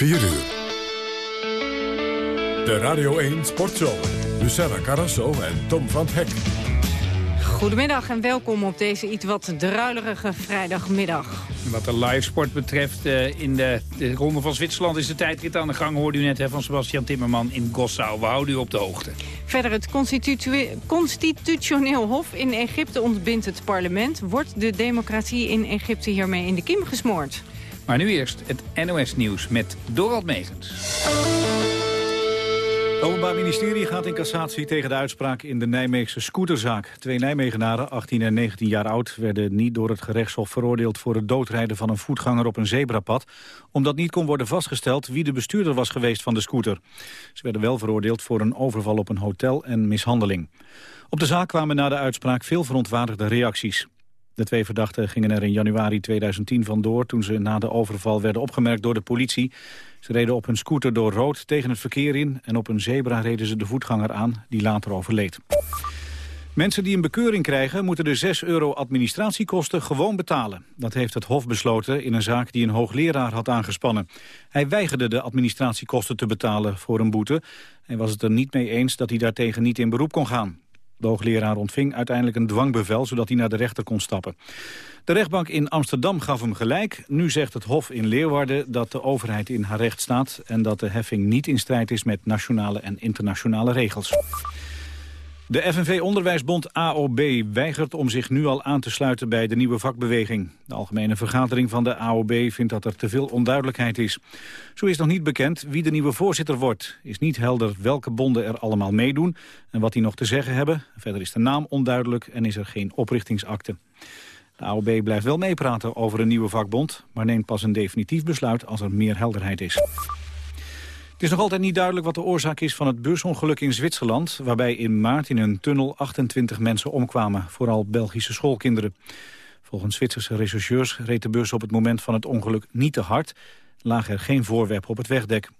4 uur. De Radio 1 Sportzomer. Luciana Carrasso en Tom van Hek. Goedemiddag en welkom op deze iets wat druilerige vrijdagmiddag. Wat de live sport betreft, uh, in de, de, Ronde van Zwitserland is de tijdrit aan de gang. Hoorde u net hè, van Sebastian Timmerman in Gossau. We houden u op de hoogte. Verder het constitutioneel hof in Egypte ontbindt het parlement. Wordt de democratie in Egypte hiermee in de kiem gesmoord? Maar nu eerst het NOS-nieuws met Dorald Megens. Het Openbaar Ministerie gaat in cassatie tegen de uitspraak in de Nijmeegse scooterzaak. Twee Nijmegenaren, 18 en 19 jaar oud, werden niet door het gerechtshof veroordeeld voor het doodrijden van een voetganger op een zebrapad, omdat niet kon worden vastgesteld wie de bestuurder was geweest van de scooter. Ze werden wel veroordeeld voor een overval op een hotel en mishandeling. Op de zaak kwamen na de uitspraak veel verontwaardigde reacties. De twee verdachten gingen er in januari 2010 vandoor... toen ze na de overval werden opgemerkt door de politie. Ze reden op hun scooter door rood tegen het verkeer in... en op een zebra reden ze de voetganger aan, die later overleed. Mensen die een bekeuring krijgen moeten de 6 euro administratiekosten gewoon betalen. Dat heeft het Hof besloten in een zaak die een hoogleraar had aangespannen. Hij weigerde de administratiekosten te betalen voor een boete. Hij was het er niet mee eens dat hij daartegen niet in beroep kon gaan. De hoogleraar ontving uiteindelijk een dwangbevel... zodat hij naar de rechter kon stappen. De rechtbank in Amsterdam gaf hem gelijk. Nu zegt het Hof in Leeuwarden dat de overheid in haar recht staat... en dat de heffing niet in strijd is met nationale en internationale regels. De FNV-onderwijsbond AOB weigert om zich nu al aan te sluiten bij de nieuwe vakbeweging. De algemene vergadering van de AOB vindt dat er te veel onduidelijkheid is. Zo is nog niet bekend wie de nieuwe voorzitter wordt. Is niet helder welke bonden er allemaal meedoen en wat die nog te zeggen hebben. Verder is de naam onduidelijk en is er geen oprichtingsakte. De AOB blijft wel meepraten over een nieuwe vakbond... maar neemt pas een definitief besluit als er meer helderheid is. Het is nog altijd niet duidelijk wat de oorzaak is van het busongeluk in Zwitserland... waarbij in maart in een tunnel 28 mensen omkwamen, vooral Belgische schoolkinderen. Volgens Zwitserse rechercheurs reed de bus op het moment van het ongeluk niet te hard. Lag er geen voorwerp op het wegdek.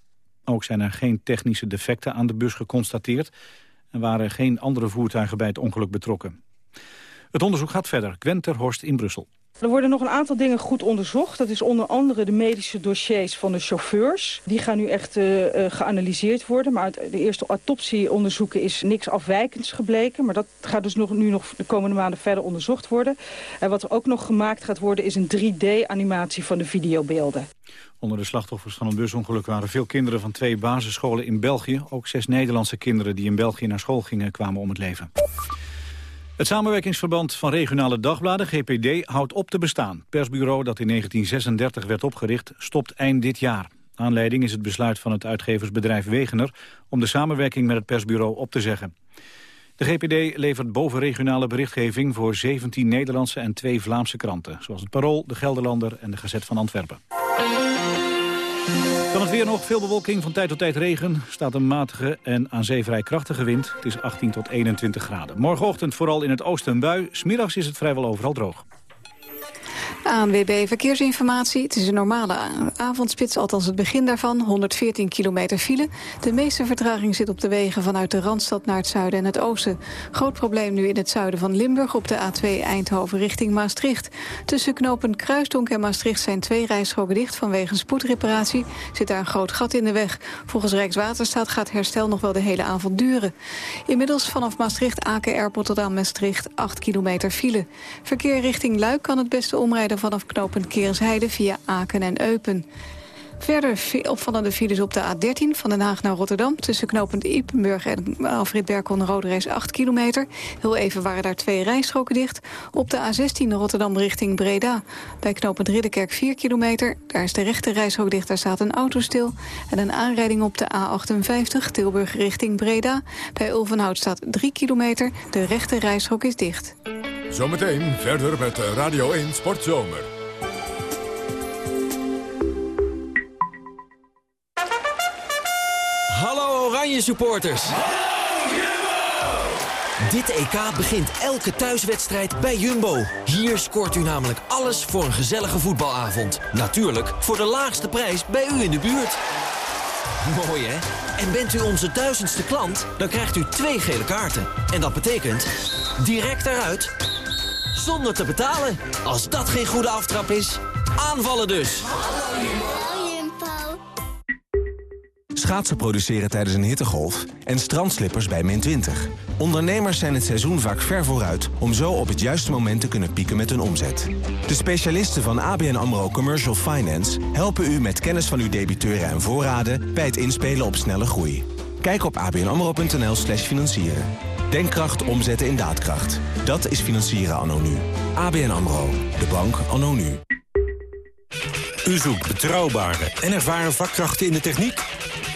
Ook zijn er geen technische defecten aan de bus geconstateerd... en waren geen andere voertuigen bij het ongeluk betrokken. Het onderzoek gaat verder. Gwen Horst in Brussel. Er worden nog een aantal dingen goed onderzocht. Dat is onder andere de medische dossiers van de chauffeurs. Die gaan nu echt uh, geanalyseerd worden. Maar uit de eerste autopsieonderzoeken is niks afwijkends gebleken. Maar dat gaat dus nog, nu nog de komende maanden verder onderzocht worden. En wat er ook nog gemaakt gaat worden is een 3D-animatie van de videobeelden. Onder de slachtoffers van een busongeluk waren veel kinderen van twee basisscholen in België. Ook zes Nederlandse kinderen die in België naar school gingen kwamen om het leven. Het samenwerkingsverband van regionale dagbladen, GPD, houdt op te bestaan. Persbureau dat in 1936 werd opgericht, stopt eind dit jaar. Aanleiding is het besluit van het uitgeversbedrijf Wegener... om de samenwerking met het persbureau op te zeggen. De GPD levert bovenregionale berichtgeving voor 17 Nederlandse en twee Vlaamse kranten... zoals het Parool, de Gelderlander en de Gazet van Antwerpen. Dan het weer nog, veel bewolking, van tijd tot tijd regen. Staat een matige en aan zee vrij krachtige wind. Het is 18 tot 21 graden. Morgenochtend vooral in het oosten een bui. Smiddags is het vrijwel overal droog. ANWB Verkeersinformatie. Het is een normale avondspits, althans het begin daarvan. 114 kilometer file. De meeste vertraging zit op de wegen vanuit de Randstad naar het zuiden en het oosten. Groot probleem nu in het zuiden van Limburg op de A2 Eindhoven richting Maastricht. Tussen knopen Kruisdonk en Maastricht zijn twee rijstroken dicht vanwege spoedreparatie. Zit daar een groot gat in de weg. Volgens Rijkswaterstaat gaat herstel nog wel de hele avond duren. Inmiddels vanaf Maastricht, Aken, Airport Rotterdam, Maastricht 8 kilometer file. Verkeer richting Luik kan het beste omrijden vanaf knooppunt Kerensheide via Aken en Eupen. Verder opvallende files op de A13 van Den Haag naar Rotterdam... tussen knooppunt Ipenburg en Alfred Berkon Rode Reis 8 kilometer. Heel even waren daar twee rijstroken dicht. Op de A16 Rotterdam richting Breda. Bij knooppunt Ridderkerk 4 kilometer. Daar is de rechte rijstrook dicht, daar staat een auto stil. En een aanrijding op de A58 Tilburg richting Breda. Bij Ulvenhout staat 3 kilometer. De rechte rijstrook is dicht. Zometeen verder met Radio 1 Sportzomer. Hallo Oranje supporters. Dit EK begint elke thuiswedstrijd bij Jumbo. Hier scoort u namelijk alles voor een gezellige voetbalavond. Natuurlijk voor de laagste prijs bij u in de buurt. Mooi hè? En bent u onze duizendste klant, dan krijgt u twee gele kaarten. En dat betekent direct eruit zonder te betalen. Als dat geen goede aftrap is, aanvallen dus. schaatsen produceren tijdens een hittegolf en strandslippers bij min 20. Ondernemers zijn het seizoen vaak ver vooruit om zo op het juiste moment te kunnen pieken met hun omzet. De specialisten van ABN AMRO Commercial Finance helpen u met kennis van uw debiteuren en voorraden bij het inspelen op snelle groei. Kijk op abnamro.nl slash financieren. Denkkracht omzetten in daadkracht. Dat is financieren anno nu. ABN AMRO. De bank anno nu. U zoekt betrouwbare en ervaren vakkrachten in de techniek?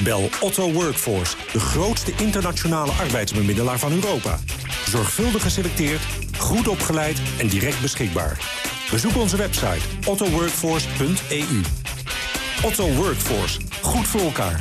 Bel Otto Workforce, de grootste internationale arbeidsbemiddelaar van Europa. Zorgvuldig geselecteerd, goed opgeleid en direct beschikbaar. Bezoek onze website ottoworkforce.eu. Otto Workforce, goed voor elkaar.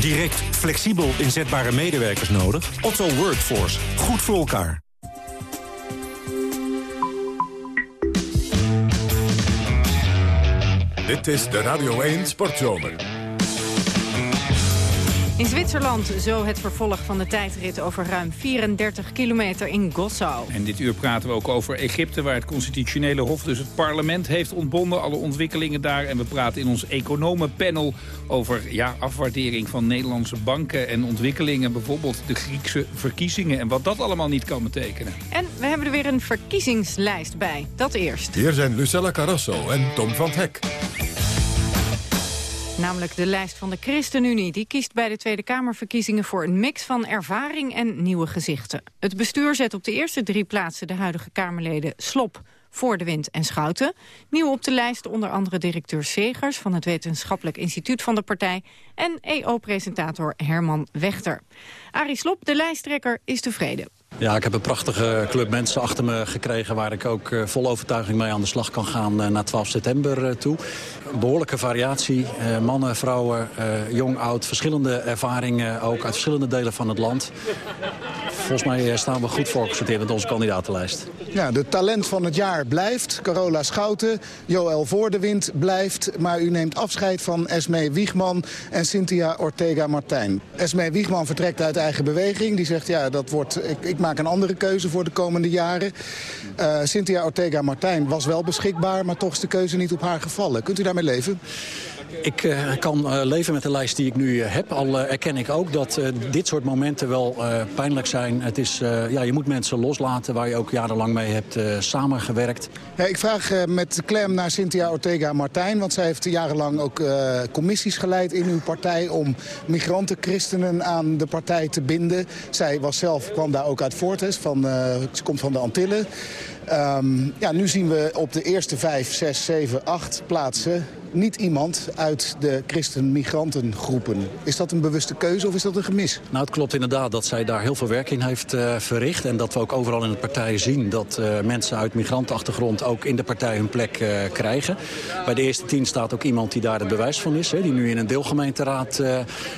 Direct, flexibel inzetbare medewerkers nodig? Otto Workforce. Goed voor elkaar. Dit is de Radio 1 Sportzomer. In Zwitserland zo het vervolg van de tijdrit over ruim 34 kilometer in Gossau. En dit uur praten we ook over Egypte, waar het constitutionele hof dus het parlement heeft ontbonden. Alle ontwikkelingen daar. En we praten in ons economenpanel over ja, afwaardering van Nederlandse banken en ontwikkelingen. Bijvoorbeeld de Griekse verkiezingen en wat dat allemaal niet kan betekenen. En we hebben er weer een verkiezingslijst bij. Dat eerst. Hier zijn Lucella Carrasso en Tom van Hek. Namelijk de lijst van de ChristenUnie. Die kiest bij de Tweede Kamerverkiezingen voor een mix van ervaring en nieuwe gezichten. Het bestuur zet op de eerste drie plaatsen de huidige Kamerleden Slop, Voor de Wind en Schouten. Nieuw op de lijst onder andere directeur Segers van het Wetenschappelijk Instituut van de partij en EO-presentator Herman Wechter. Arie Slop, de lijsttrekker, is tevreden. Ja, ik heb een prachtige club mensen achter me gekregen... waar ik ook uh, vol overtuiging mee aan de slag kan gaan uh, naar 12 september uh, toe. Behoorlijke variatie. mannen, vrouwen, jong, oud. Verschillende ervaringen ook uit verschillende delen van het land. Volgens mij staan we goed voorgesorteerd met onze kandidatenlijst. Ja, de talent van het jaar blijft. Carola Schouten, Joël Voordewind blijft. Maar u neemt afscheid van Esme Wiegman en Cynthia Ortega-Martijn. Esme Wiegman vertrekt uit eigen beweging. Die zegt, ja, dat wordt... Ik, maak een andere keuze voor de komende jaren. Uh, Cynthia Ortega-Martijn was wel beschikbaar, maar toch is de keuze niet op haar gevallen. Kunt u daarmee leven? Ik uh, kan uh, leven met de lijst die ik nu uh, heb. Al erken ik ook dat dit soort momenten wel pijnlijk zijn. Het is, ja, je moet mensen loslaten waar je ook jarenlang mee hebt samengewerkt. Ja, ik vraag met klem naar Cynthia Ortega-Martijn. Want zij heeft jarenlang ook commissies geleid in uw partij... om migranten-christenen aan de partij te binden. Zij was zelf, kwam daar ook uit voort. Van, ze komt van de Antillen. Um, ja, nu zien we op de eerste vijf, zes, zeven, acht plaatsen niet iemand uit de christen-migrantengroepen. Is dat een bewuste keuze of is dat een gemis? Nou, het klopt inderdaad dat zij daar heel veel werk in heeft uh, verricht. En dat we ook overal in de partij zien dat uh, mensen uit migrantenachtergrond ook in de partij hun plek uh, krijgen. Bij de eerste tien staat ook iemand die daar het bewijs van is. Hè, die nu in een deelgemeenteraad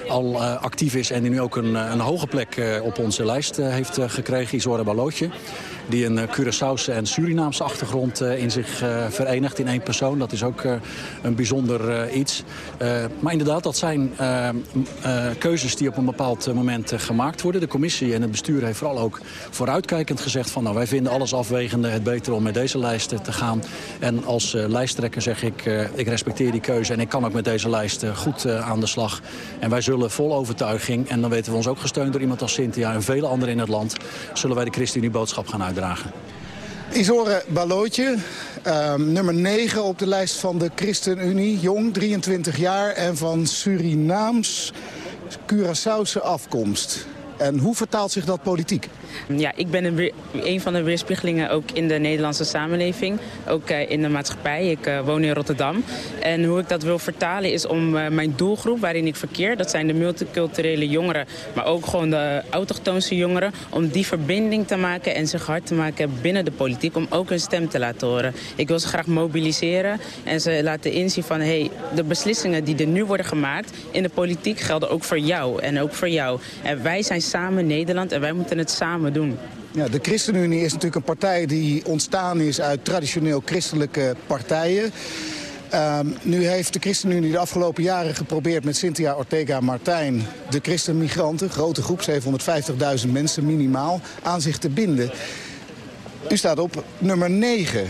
al actief is en die nu ook een, een hoge plek op onze lijst heeft gekregen. Isora Balootje die een Curaçaose en Surinaamse achtergrond in zich verenigt in één persoon. Dat is ook een bijzonder iets. maar inderdaad, dat zijn keuzes die op een bepaald moment gemaakt worden. De commissie en het bestuur heeft vooral ook vooruitkijkend gezegd van... nou, wij vinden alles afwegende het beter om met deze lijst te gaan. En als lijsttrekker zeg ik, ik respecteer die keuze... en ik kan ook met deze lijst goed aan de slag. En wij zullen vol overtuiging, en dan weten we ons ook gesteund door iemand als Cynthia... en vele anderen in het land, zullen wij de ChristenUnie boodschap gaan uitdragen. Isore Balootje, uh, nummer 9 op de lijst van de ChristenUnie. Jong, 23 jaar en van Surinaams, Curaçaose afkomst. En hoe vertaalt zich dat politiek? Ja, ik ben een, van de weerspiegelingen ook in de Nederlandse samenleving. Ook uh, in de maatschappij. Ik uh, woon in Rotterdam. En hoe ik dat wil vertalen is om uh, mijn doelgroep waarin ik verkeer... dat zijn de multiculturele jongeren, maar ook gewoon de autochtoonse jongeren... om die verbinding te maken en zich hard te maken binnen de politiek... om ook hun stem te laten horen. Ik wil ze graag mobiliseren en ze laten inzien van... hey, de beslissingen die er nu worden gemaakt in de politiek gelden ook voor jou en ook voor jou. En wij zijn samen Nederland en wij moeten het samen doen. Ja, de ChristenUnie is natuurlijk een partij die ontstaan is uit traditioneel christelijke partijen. Ehm, nu heeft de ChristenUnie de afgelopen jaren geprobeerd met Cynthia Ortega Martijn... de christenmigranten, grote groep, 750.000 mensen minimaal, aan zich te binden. U staat op nummer 9.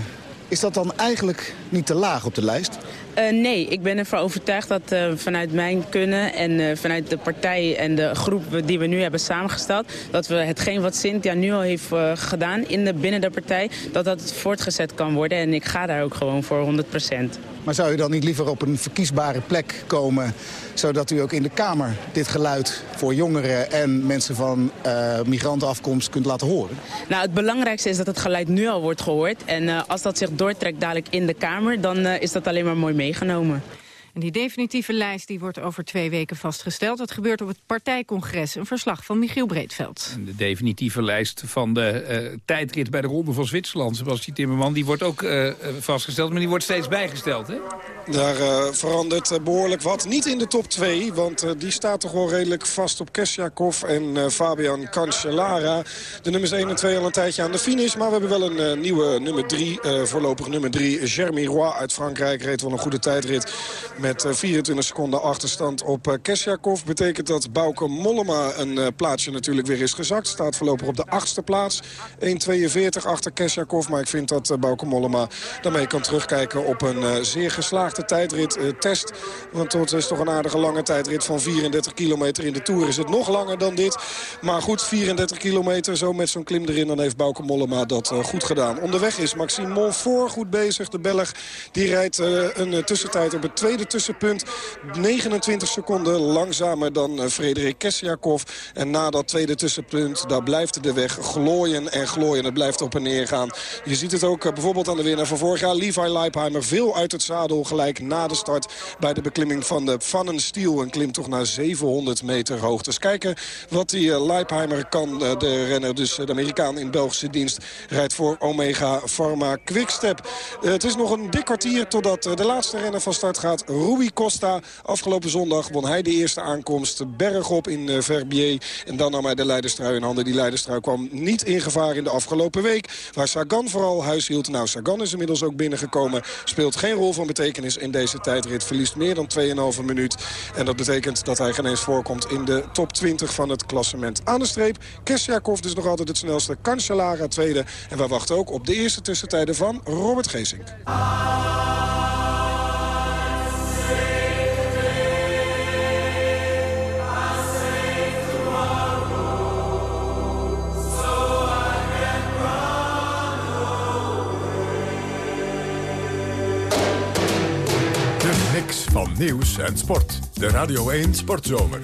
Is dat dan eigenlijk niet te laag op de lijst? Uh, nee, ik ben ervan overtuigd dat uh, vanuit mijn kunnen en uh, vanuit de partij en de groep die we nu hebben samengesteld... dat we hetgeen wat Cynthia nu al heeft gedaan in de, binnen de partij... dat dat voortgezet kan worden en ik ga daar ook gewoon voor 100 procent. Maar zou u dan niet liever op een verkiesbare plek komen... zodat u ook in de Kamer dit geluid voor jongeren en mensen van uh, migrantenafkomst kunt laten horen? Nou, het belangrijkste is dat het geluid nu al wordt gehoord. En uh, als dat zich doortrekt dadelijk in de Kamer... dan uh, is dat alleen maar mooi meegenomen. En die definitieve lijst die wordt over twee weken vastgesteld. Dat gebeurt op het partijcongres. Een verslag van Michiel Breedveld. de definitieve lijst van de uh, tijdrit bij de Ronde van Zwitserland, Sebastian Timmerman, die wordt ook uh, vastgesteld, maar die wordt steeds bijgesteld, hè? Daar uh, verandert behoorlijk wat. Niet in de top 2, want die staat toch wel redelijk vast op Kesjakov en Fabian Cancellara. De nummers 1 en 2 al een tijdje aan de finish, maar we hebben wel een nieuwe nummer 3, voorlopig nummer 3. Jeremy Roy uit Frankrijk reed wel een goede tijdrit met 24 seconden achterstand op Kesjakov. Betekent dat Bauke Mollema een plaatsje natuurlijk weer is gezakt. Staat voorlopig op de achtste plaats. 1.42 achter Kesjakov. Maar ik vind dat Bauke Mollema daarmee kan terugkijken op een zeer geslaagde tijdrit test. Want het is toch een aardige lange tijdrit van 34 kilometer. In de Tour is het nog langer dan dit. Maar goed, 34 kilometer zo met zo'n klim erin. Dan heeft Bauke Mollema dat goed gedaan. Onderweg is Maxime Monfort goed bezig. De Belg die rijdt een tussentijd op het tweede tussenpunt. 29 seconden langzamer dan uh, Frederik Kessiakov. En na dat tweede tussenpunt, daar blijft de weg glooien en glooien. Het blijft op en neer gaan. Je ziet het ook uh, bijvoorbeeld aan de winnaar van vorig jaar, Levi Leipheimer. Veel uit het zadel gelijk na de start bij de beklimming van de Vannenstiel. Een klim toch naar 700 meter hoogte. Dus kijken wat die uh, Leipheimer kan. de renner, dus de Amerikaan in Belgische dienst, rijdt voor Omega Pharma Quickstep. het is nog een dik kwartier totdat de laatste renner van start gaat. Rui Costa. Afgelopen zondag won hij de eerste aankomst bergop in uh, Verbier. En dan nam hij de leiderstrui in handen. Die leiderstrui kwam niet in gevaar in de afgelopen week. Waar Sagan vooral huis hield. Nou, Sagan is inmiddels ook binnengekomen. Speelt geen rol van betekenis in deze tijdrit. Verliest meer dan 2,5 minuut. En dat betekent dat hij geen eens voorkomt in de top 20 van het klassement. Aan de streep, Kesjakov dus nog altijd het snelste. Cancellara tweede. En wij wachten ook op de eerste tussentijden van Robert Geesink. Van nieuws en sport. De Radio 1 Sportzomer.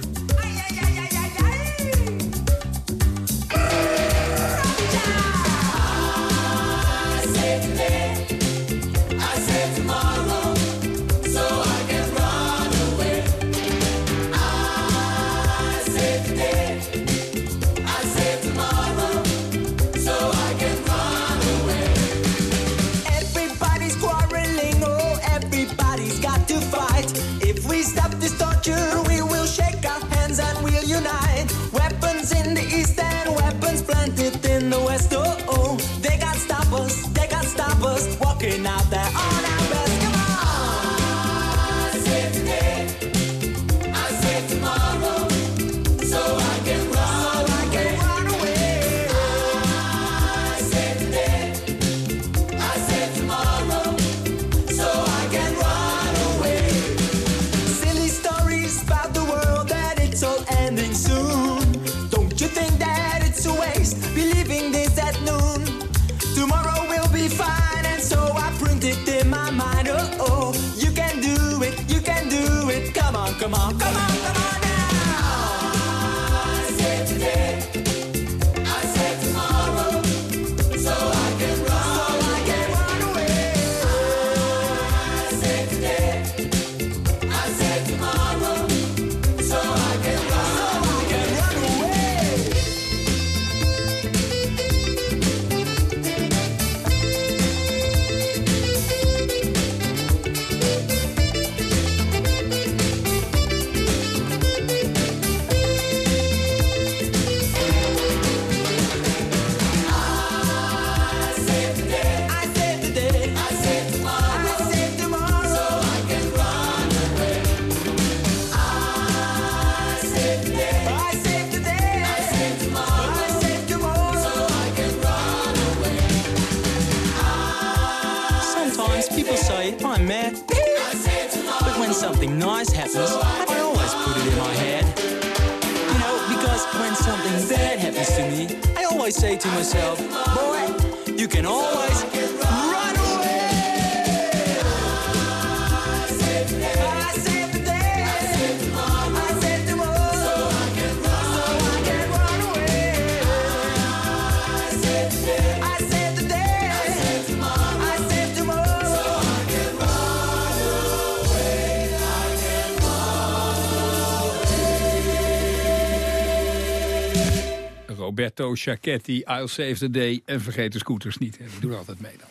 Roberto I'll Save the Day en vergeet de scooters niet. Die doen altijd mee dan.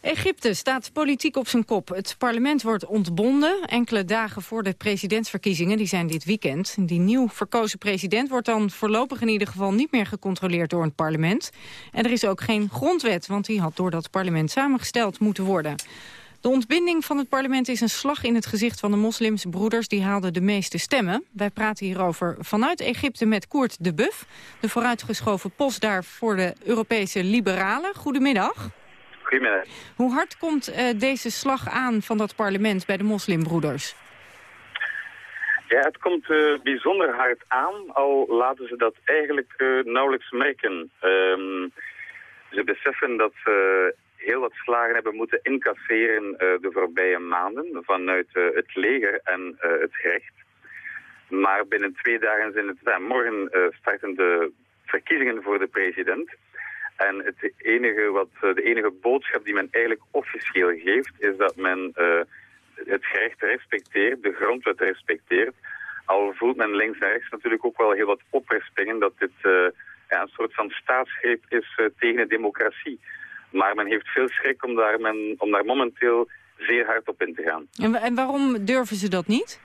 Egypte staat politiek op zijn kop. Het parlement wordt ontbonden. Enkele dagen voor de presidentsverkiezingen, die zijn dit weekend. Die nieuw verkozen president wordt dan voorlopig in ieder geval niet meer gecontroleerd door het parlement. En er is ook geen grondwet, want die had door dat parlement samengesteld moeten worden. De ontbinding van het parlement is een slag in het gezicht van de moslimsbroeders. Die haalden de meeste stemmen. Wij praten hierover vanuit Egypte met Koert de Buff. De vooruitgeschoven post daar voor de Europese liberalen. Goedemiddag. Goedemiddag. Hoe hard komt eh, deze slag aan van dat parlement bij de moslimbroeders? Ja, het komt eh, bijzonder hard aan, al laten ze dat eigenlijk eh, nauwelijks merken. Ehm, ze beseffen dat ze heel wat slagen hebben moeten incasseren eh, de voorbije maanden vanuit eh, het leger en eh, het gerecht. Maar binnen twee dagen zijn het, ja, morgen starten de verkiezingen voor de president. En het enige wat, de enige boodschap die men eigenlijk officieel geeft, is dat men het gerecht respecteert, de grondwet respecteert. Al voelt men links en rechts natuurlijk ook wel heel wat oprispingen dat dit ja, een soort van staatsgreep is tegen de democratie. Maar men heeft veel schrik om daar, men, om daar momenteel zeer hard op in te gaan. En, en waarom durven ze dat niet?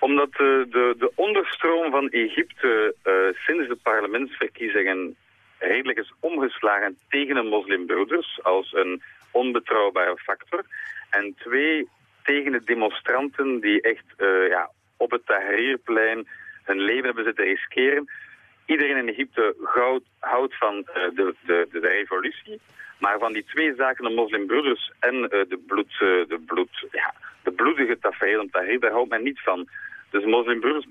Omdat de, de, de onderstroom van Egypte eh, sinds de parlementsverkiezingen redelijk is omgeslagen tegen de moslimbroeders als een onbetrouwbare factor. En twee, tegen de demonstranten die echt eh, ja, op het Tahrirplein hun leven hebben zitten riskeren. Iedereen in Egypte houdt, van eh, de, de, de, revolutie. Maar van die twee zaken, de moslimbroeders en eh, de, bloed, eh, de, bloed, ja, de bloedige tafereel om Tahrir, daar houdt men niet van. Dus de moslimbroeders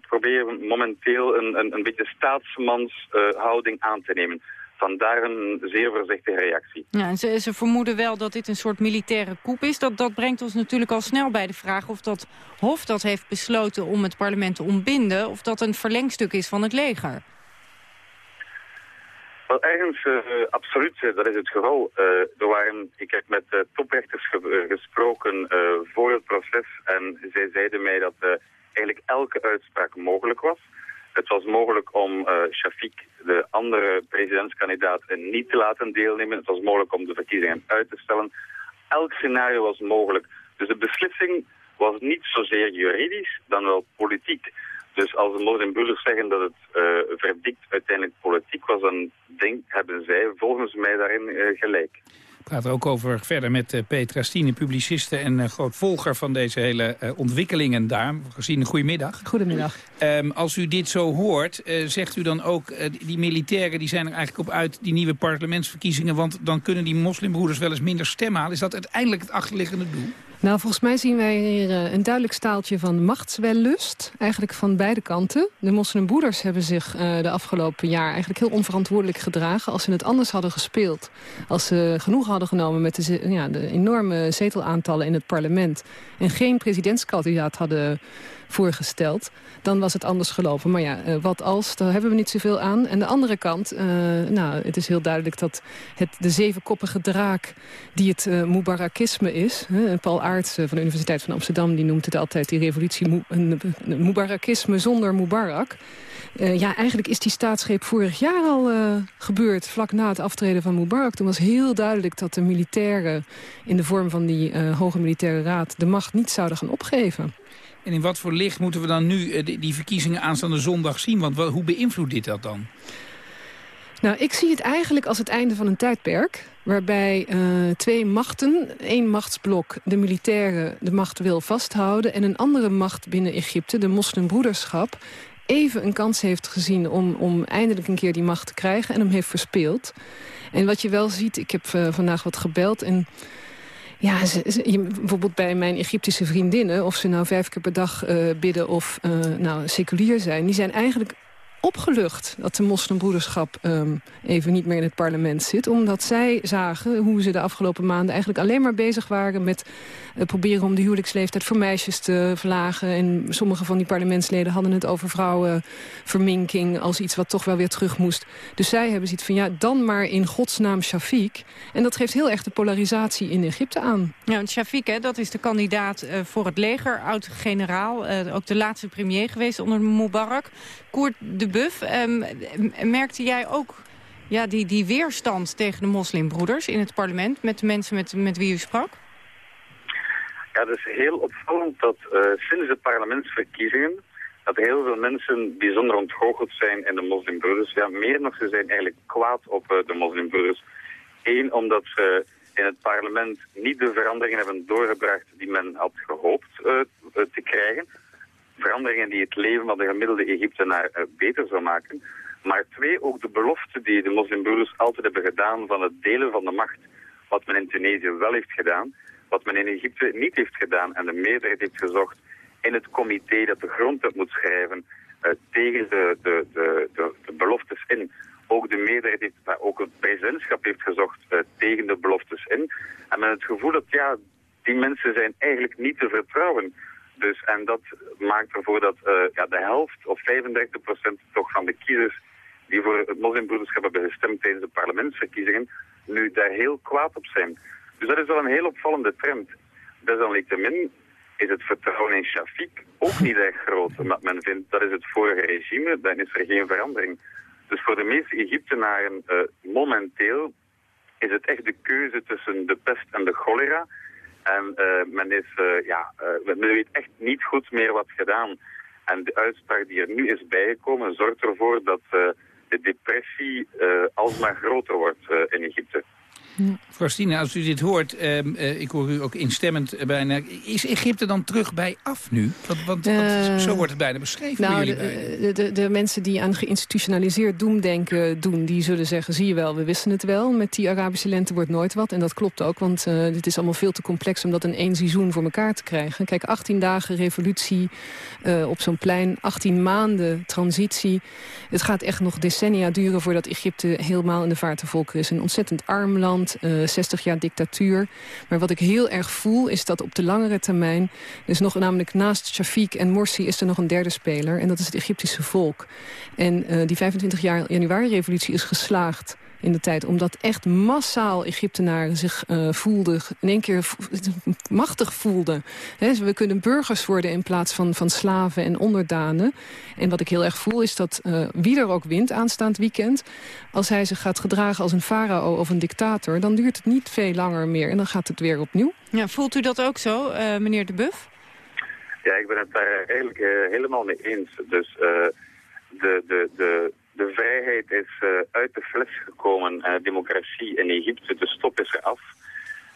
proberen momenteel een, een, een beetje staatsmanshouding houding aan te nemen. Vandaar een zeer voorzichtige reactie. Ja, en ze, ze vermoeden wel dat dit een soort militaire coup is. Dat, dat brengt ons natuurlijk al snel bij de vraag of dat Hof dat heeft besloten om het parlement te ontbinden... of dat een verlengstuk is van het leger. Wel, ergens eh, absoluut, eh, dat is het geval. Er waren, ik heb met eh, toprechters ge- gesproken voor het proces en zij zeiden mij dat eigenlijk elke uitspraak mogelijk was. Het was mogelijk om eh Shafiq, de andere presidentskandidaat, eh, niet te laten deelnemen. Het was mogelijk om de verkiezingen uit te stellen. Elk scenario was mogelijk. Dus de beslissing was niet zozeer juridisch dan wel politiek. Dus als de moslimbroeders zeggen dat het eh, verdict uiteindelijk politiek was, dan denk, hebben zij volgens mij daarin gelijk. Ik praat er ook over verder met eh, Petra Stine, publiciste en eh, groot volger van deze hele eh, ontwikkelingen daar. Gezien, goedemiddag. Goedemiddag. Ehm, als u dit zo hoort, zegt u dan ook, die- die militairen die zijn er eigenlijk op uit, die nieuwe parlementsverkiezingen, want dan kunnen die moslimbroeders wel eens minder stemmen halen. Is dat uiteindelijk het achterliggende doel? Nou, volgens mij zien wij hier eh, een duidelijk staaltje van machtswellust. Eigenlijk van beide kanten. De moslimbroeders hebben zich eh, de afgelopen jaar eigenlijk heel onverantwoordelijk gedragen. Als ze het anders hadden gespeeld. Als ze genoeg hadden genomen met de, ja, de enorme zetelaantallen in het parlement. En geen presidentskandidaat hadden voorgesteld. Dan was het anders gelopen. Maar ja, eh, wat als, daar hebben we niet zoveel aan. En de andere kant, eh, nou, het is heel duidelijk dat het de zevenkoppige draak... die het eh Mubarakisme is. Paul Aerts eh, van de Universiteit van Amsterdam... die noemt het altijd die revolutie een, Mubarakisme zonder Mubarak. Ja, eigenlijk is die staatsgreep vorig jaar al gebeurd... vlak na het aftreden van Mubarak. Toen was heel duidelijk dat de militairen... in de vorm van die Hoge Militaire Raad... de macht niet zouden gaan opgeven. En in wat voor licht moeten we dan nu eh, die, verkiezingen aanstaande zondag zien? Want hoe beïnvloedt dit dat dan? Nou, ik zie het eigenlijk als het einde van een tijdperk... waarbij eh, twee machten, één machtsblok, de militairen de macht wil vasthouden... en een andere macht binnen Egypte, de moslimbroederschap... even een kans heeft gezien om, om eindelijk een keer die macht te krijgen... en hem heeft verspeeld. En wat je wel ziet, ik heb eh, vandaag wat gebeld... en Ja, ze, ze- bijvoorbeeld bij mijn Egyptische vriendinnen... of ze nou vijf keer per dag eh, bidden of eh, nou, seculier zijn... die zijn eigenlijk opgelucht dat de moslimbroederschap ehm, even niet meer in het parlement zit. Omdat zij zagen hoe ze de afgelopen maanden eigenlijk alleen maar bezig waren met eh, proberen om de huwelijksleeftijd voor meisjes te verlagen. En sommige van die parlementsleden hadden het over vrouwenverminking als iets wat toch wel weer terug moest. Dus zij hebben zoiets van ja, dan maar in godsnaam Shafiq. En dat geeft heel erg de polarisatie in Egypte aan. Ja, want Shafiq, hè, dat is de kandidaat eh, voor het leger, oud-generaal. eh, ook de laatste premier geweest onder Mubarak. Koert de Buff, ehm, merkte jij ook ja, die, die weerstand tegen de moslimbroeders in het parlement... met de mensen met, met wie u sprak? Ja, het is heel opvallend dat eh, sinds de parlementsverkiezingen dat heel veel mensen bijzonder ontgoocheld zijn in de moslimbroeders. Ja, meer nog, ze zijn eigenlijk kwaad op eh, de moslimbroeders. Eén, omdat ze in het parlement niet de veranderingen hebben doorgebracht die men had gehoopt eh, eh, te krijgen. Veranderingen die het leven van de gemiddelde Egyptenaar eh, beter zou maken. Maar twee, ook de belofte die de moslimbroeders altijd hebben gedaan van het delen van de macht. Wat men in Tunesië wel heeft gedaan, wat men in Egypte niet heeft gedaan en de meerderheid heeft gezocht in het comité dat de grondwet moet schrijven eh, tegen de, de, de, de, beloftes in. Ook de meerderheid heeft, ook het presidentschap heeft gezocht eh, tegen de beloftes in. En men het gevoel dat ja, die mensen zijn eigenlijk niet te vertrouwen. Dus, en dat maakt ervoor dat eh, ja, de helft of 35 procent toch van de kiezers die voor het moslimbroederschap hebben gestemd tijdens de parlementsverkiezingen, nu daar heel kwaad op zijn. Dus dat is wel een heel opvallende trend. Desalniettemin is het vertrouwen in Shafiq ook niet erg groot. Omdat men vindt dat is het vorige regime, dan is er geen verandering. Dus voor de meeste Egyptenaren eh, momenteel is het echt de keuze tussen de pest en de cholera. En eh, men, is, eh, ja, eh, men weet echt niet goed meer wat gedaan. En de uitspraak die er nu is bijgekomen zorgt ervoor dat de depressie alsmaar groter wordt in Egypte. Stina, als u dit hoort, ehm, eh, ik hoor u ook instemmend eh, bijna... Is Egypte dan terug bij af nu? Want, want, want Eh, zo wordt het bijna beschreven Nou, jullie de, de, de, de mensen die aan geïnstitutionaliseerd doemdenken doen... die zullen zeggen, zie je wel, we wisten het wel. Met die Arabische lente wordt nooit wat. En dat klopt ook, want dit is allemaal veel te complex... om dat in één seizoen voor elkaar te krijgen. Kijk, 18 dagen revolutie op zo'n plein. 18 maanden transitie. Het gaat echt nog decennia duren voordat Egypte helemaal in de vaart te volken is. Een ontzettend arm land, eh 60 jaar dictatuur. Maar wat ik heel erg voel is dat op de langere termijn... dus nog namelijk naast Shafiq en Morsi is er nog een derde speler... en dat is het Egyptische volk. En eh, die 25 jaar januari-revolutie is geslaagd in de tijd. Omdat echt massaal Egyptenaren zich eh, voelden, in één keer machtig voelden. Hè, we kunnen burgers worden in plaats van, van slaven en onderdanen. En wat ik heel erg voel is dat eh, wie er ook wint aanstaand weekend... als hij zich gaat gedragen als een farao of een dictator... dan duurt het niet veel langer meer en dan gaat het weer opnieuw. Ja, voelt u dat ook zo, eh, meneer de Buff? Ja, ik ben het daar eigenlijk helemaal mee eens. Dus eh, de, de, de, de vrijheid is eh, uit de fles gekomen. Eh, democratie in Egypte, de stop is eraf.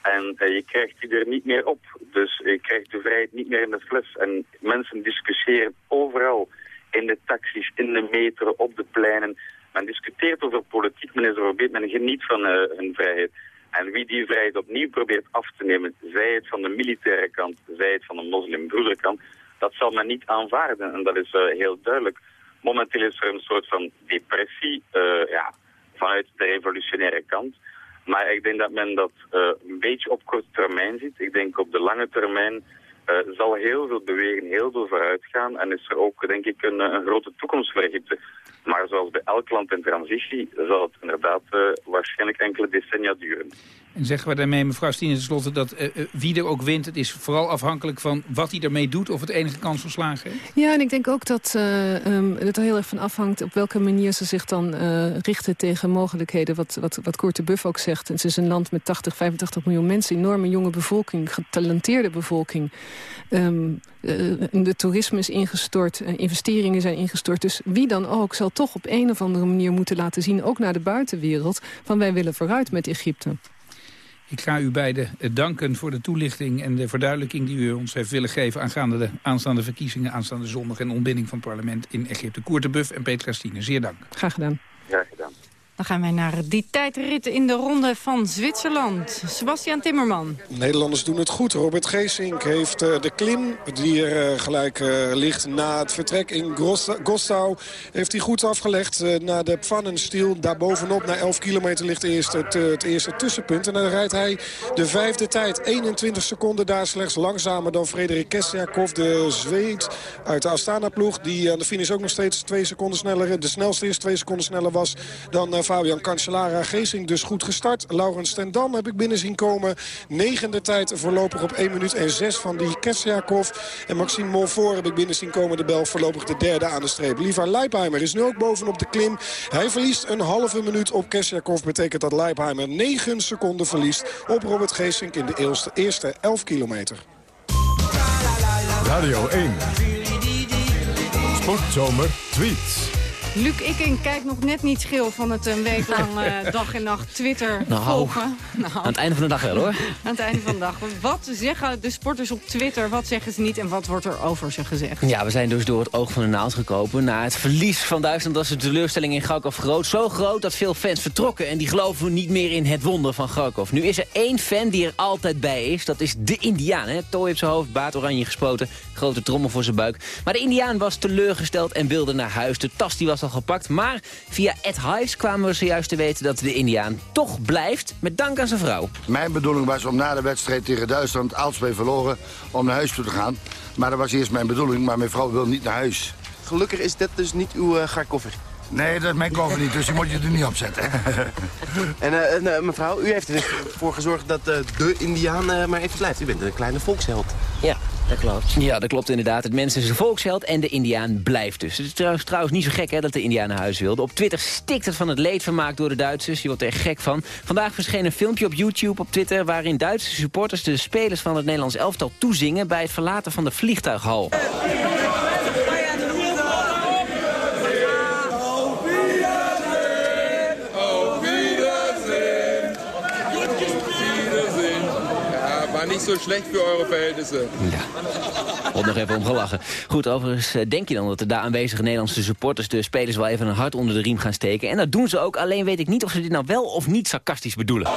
En eh, je krijgt die er niet meer op. Dus je krijgt de vrijheid niet meer in de fles. En mensen discussiëren overal. In de taxis, in de metro, op de pleinen. Men discuteert over politiek, men is erover men geniet van hun vrijheid. En wie die vrijheid opnieuw probeert af te nemen, zij het van de militaire kant, zij het van de moslimbroederkant, dat zal men niet aanvaarden. En dat is heel duidelijk. Momenteel is er een soort van depressie eh, ja, vanuit de revolutionaire kant. Maar ik denk dat men dat eh, een beetje op korte termijn ziet. Ik denk op de lange termijn eh, zal heel veel bewegen, heel veel vooruit gaan. En is er ook, denk ik, een, een grote toekomst voor Egypte. Maar zoals bij elk land in transitie zal het inderdaad waarschijnlijk enkele decennia duren. En zeggen we daarmee, mevrouw Stien, tenslotte, dat eh, eh, wie er ook wint... het is vooral afhankelijk van wat hij ermee doet... of het enige kans van slagen heeft? Ja, en ik denk ook dat eh, ehm, het er heel erg van afhangt... op welke manier ze zich dan richten tegen mogelijkheden. Wat, wat, wat Buff ook zegt. Het is een land met 80, 85 miljoen mensen. Enorme jonge bevolking, getalenteerde bevolking. Eh, de toerisme is ingestort, investeringen zijn ingestort. Dus wie dan ook zal toch op een of andere manier moeten laten zien... ook naar de buitenwereld, van wij willen vooruit met Egypte. Ik ga u beiden eh, danken voor de toelichting en de verduidelijking die u ons heeft willen geven aangaande de aanstaande verkiezingen, aanstaande zondag en ontbinding van het parlement in Egypte. Koert de Buff en Peter Stine, zeer dank. Graag gedaan. Dan gaan wij naar die tijdrit in de ronde van Zwitserland. Sebastian Timmerman. Nederlanders doen het goed. Robert Geesink heeft uh, de klim die er uh, gelijk uh, ligt na het vertrek in Gostau. Heeft hij goed afgelegd na de Pfannenstiel. Daarbovenop na 11 kilometer ligt eerst het, het, eerste tussenpunt. En dan rijdt hij de vijfde tijd. 21 seconden daar slechts langzamer dan Frederik Kesjakov. De Zweed uit de Astana-ploeg. Die aan de finish ook nog steeds twee seconden sneller. De snelste is twee seconden sneller was dan Fabian Cancellara. Geesing dus goed gestart. Laurens ten Dam heb ik binnen zien komen. Negende tijd voorlopig op 1 minuut en 6 van die Kesjakov. En Maxime Monfort heb ik binnen zien komen. De bel voorlopig de derde aan de streep. Liva Leipheimer is nu ook bovenop de klim. Hij verliest een halve minuut op Kesjakov. Betekent dat Leipheimer 9 seconden verliest op Robert Geesink in de eerste, eerste 11 kilometer. Radio 1. Sportzomer tweets. Luc Ikking kijkt nog net niet schil van het een week lang uh, dag en nacht Twitter nou, volgen. Nou, aan het einde van de dag wel hoor. Aan het einde van de dag. Wat zeggen de sporters op Twitter, wat zeggen ze niet en wat wordt er over ze gezegd? Ja, we zijn dus door het oog van de naald gekomen. Na het verlies van Duitsland was de teleurstelling in Garkov groot. Zo groot dat veel fans vertrokken en die geloven niet meer in het wonder van Garkov. Nu is er één fan die er altijd bij is. Dat is de Indiaan. Hè? Tooi op zijn hoofd, baard oranje gespoten, grote trommel voor zijn buik. Maar de Indiaan was teleurgesteld en wilde naar huis. De tas die was al gepakt. Maar via Ed Hives kwamen we zojuist te weten dat de Indiaan toch blijft. Met dank aan zijn vrouw. Mijn bedoeling was om na de wedstrijd tegen Duitsland, als wij verloren, om naar huis toe te gaan. Maar dat was eerst mijn bedoeling, maar mijn vrouw wil niet naar huis. Gelukkig is dit dus niet uw uh, koffer. Nee, dat is mijn koffer niet, dus die moet je er niet op zetten. en uh, uh, mevrouw, u heeft er dus voor gezorgd dat de Indiaan maar even blijft. U bent een kleine volksheld. Ja, dat klopt. Ja, dat klopt inderdaad. Het mens is een volksheld en de Indiaan blijft dus. Het is trouwens, trouwens niet zo gek hè, dat de Indiaan naar huis wilde. Op Twitter stikt het van het leedvermaak door de Duitsers. Je wordt er gek van. Vandaag verscheen een filmpje op YouTube op Twitter... waarin Duitse supporters de spelers van het Nederlands elftal toezingen... bij het verlaten van de vliegtuighal. Zo slecht voor eure verhältnisse. Ja. Wordt nog even om gelachen. Goed, overigens eh, denk je dan dat de daar aanwezige Nederlandse supporters... de spelers wel even een hart onder de riem gaan steken. En dat doen ze ook, alleen weet ik niet of ze dit nou wel of niet sarcastisch bedoelen.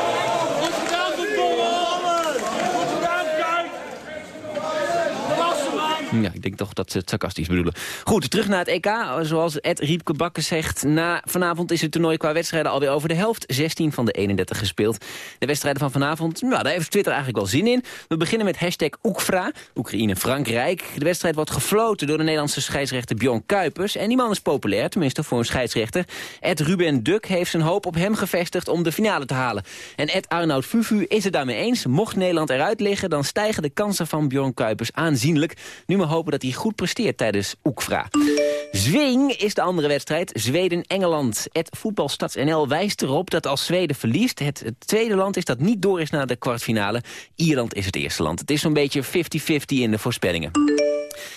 Ja, ik denk toch dat ze het sarcastisch bedoelen. Goed, terug naar het EK. Zoals Ed Riepke Bakker zegt, na vanavond is het toernooi qua wedstrijden alweer over de helft. 16 van de 31 gespeeld. De wedstrijden van vanavond, nou, daar heeft Twitter eigenlijk wel zin in. We beginnen met hashtag Oekvra, Oekraïne-Frankrijk. De wedstrijd wordt gefloten door de Nederlandse scheidsrechter Bjorn Kuipers. En die man is populair, tenminste voor een scheidsrechter. Ed Ruben Duk heeft zijn hoop op hem gevestigd om de finale te halen. En Ed Arnoud Fufu is het daarmee eens. Mocht Nederland eruit liggen, dan stijgen de kansen van Bjorn Kuipers aanzienlijk. Nu hopen dat hij goed presteert tijdens Oekvra. Zwing is de andere wedstrijd. Zweden-Engeland. Het voetbalstads.nl wijst erop dat als Zweden verliest... Het, tweede land is dat niet door is naar de kwartfinale. Ierland is het eerste land. Het is zo'n beetje 50-50 in de voorspellingen.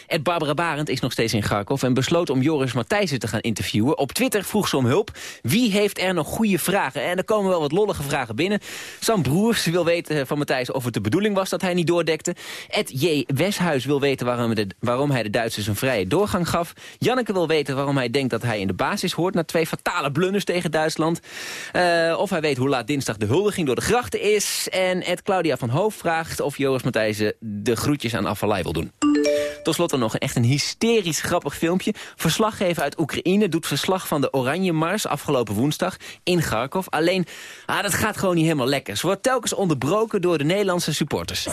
Ed Barbara Barend is nog steeds in Garkov en besloot om Joris Matthijssen te gaan interviewen. Op Twitter vroeg ze om hulp. Wie heeft er nog goede vragen? En er komen wel wat lollige vragen binnen. Sam Broers wil weten van Matthijs of het de bedoeling was dat hij niet doordekte. Ed J. Weshuis wil weten waarom, de, waarom hij de Duitsers een vrije doorgang gaf. Janneke wil weten waarom hij denkt dat hij in de basis hoort... na twee fatale blunders tegen Duitsland. Uh, of hij weet hoe laat dinsdag de huldiging door de grachten is. En Ed Claudia van Hoof vraagt of Joris Matthijssen de groetjes aan Afvalai wil doen. Tot slot dan nog echt een hysterisch grappig filmpje. Verslaggever uit Oekraïne doet verslag van de Oranje Mars afgelopen woensdag in Kharkov. Alleen, ah, dat gaat gewoon niet helemaal lekker. Ze wordt telkens onderbroken door de Nederlandse supporters.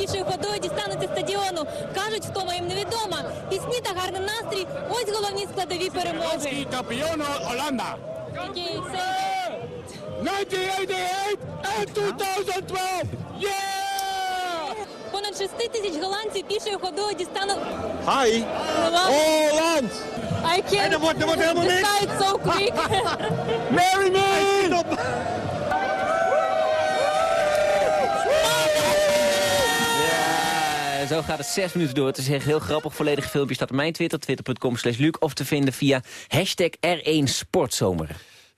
пішою ходою дістанути стадіону. Кажуть, втома їм невідома. Пісні та гарний настрій – ось головні складові перемоги. Кампіон Оланда. 1988 and 2012! Yeah! Понад 6 тисяч голландців пішою ходою дістануть... Хай! Holland! I can't... En wordt, er wordt helemaal niks! so quick! Merry me! zo gaat het zes minuten door. Het is echt heel grappig. Volledige filmpje staat op mijn Twitter, twitter.com slash Luc. Of te vinden via hashtag R1 Sportzomer.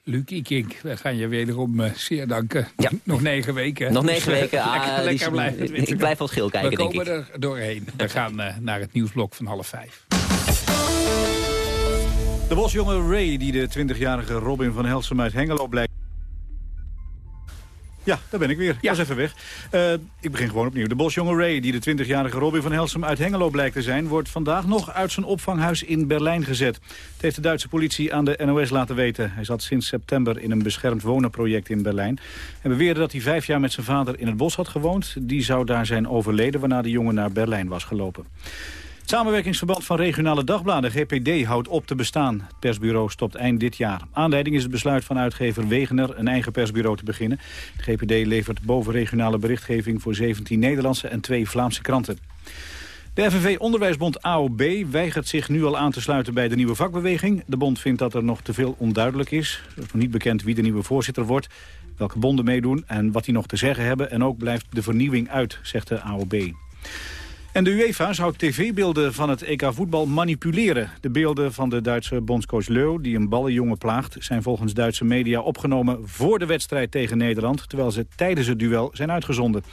Luc Ikink, we gaan je wederom uh, zeer danken. Ja. Nog negen weken. Nog negen weken. Ah, lekker, lekker dus, blijven. Ik blijf wel schil kijken, denk ik. We komen er doorheen. We gaan uh, naar het nieuwsblok van half vijf. De bosjonge Ray, die de 20-jarige Robin van Helsum uit Hengelo blijkt... Ja, daar ben ik weer. Ja. Was even weg. Uh, ik begin gewoon opnieuw. De bosjonge Ray, die de 20-jarige Robin van Helsum uit Hengelo blijkt te zijn... wordt vandaag nog uit zijn opvanghuis in Berlijn gezet. Het heeft de Duitse politie aan de NOS laten weten. Hij zat sinds september in een beschermd wonenproject in Berlijn. En beweerde dat hij vijf jaar met zijn vader in het bos had gewoond. Die zou daar zijn overleden, waarna de jongen naar Berlijn was gelopen. Samenwerkingsverband van regionale dagbladen, GPD, houdt op te bestaan. Het persbureau stopt eind dit jaar. Aanleiding is het besluit van uitgever Wegener een eigen persbureau te beginnen. Het GPD levert bovenregionale berichtgeving voor 17 Nederlandse en twee Vlaamse kranten. De FNV Onderwijsbond AOB weigert zich nu al aan te sluiten bij de nieuwe vakbeweging. De bond vindt dat er nog te veel onduidelijk is. Er is nog niet bekend wie de nieuwe voorzitter wordt, welke bonden meedoen en wat die nog te zeggen hebben. En ook blijft de vernieuwing uit, zegt de AOB. En de UEFA zou tv-beelden van het EK voetbal manipuleren. De beelden van de Duitse bondscoach Leu, die een ballenjongen plaagt... zijn volgens Duitse media opgenomen voor de wedstrijd tegen Nederland... terwijl ze tijdens het duel zijn uitgezonden.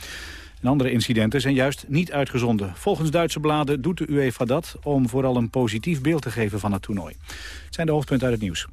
En andere incidenten zijn juist niet uitgezonden. Volgens Duitse bladen doet de UEFA dat... om vooral een positief beeld te geven van het toernooi. Het zijn de hoofdpunten uit het nieuws.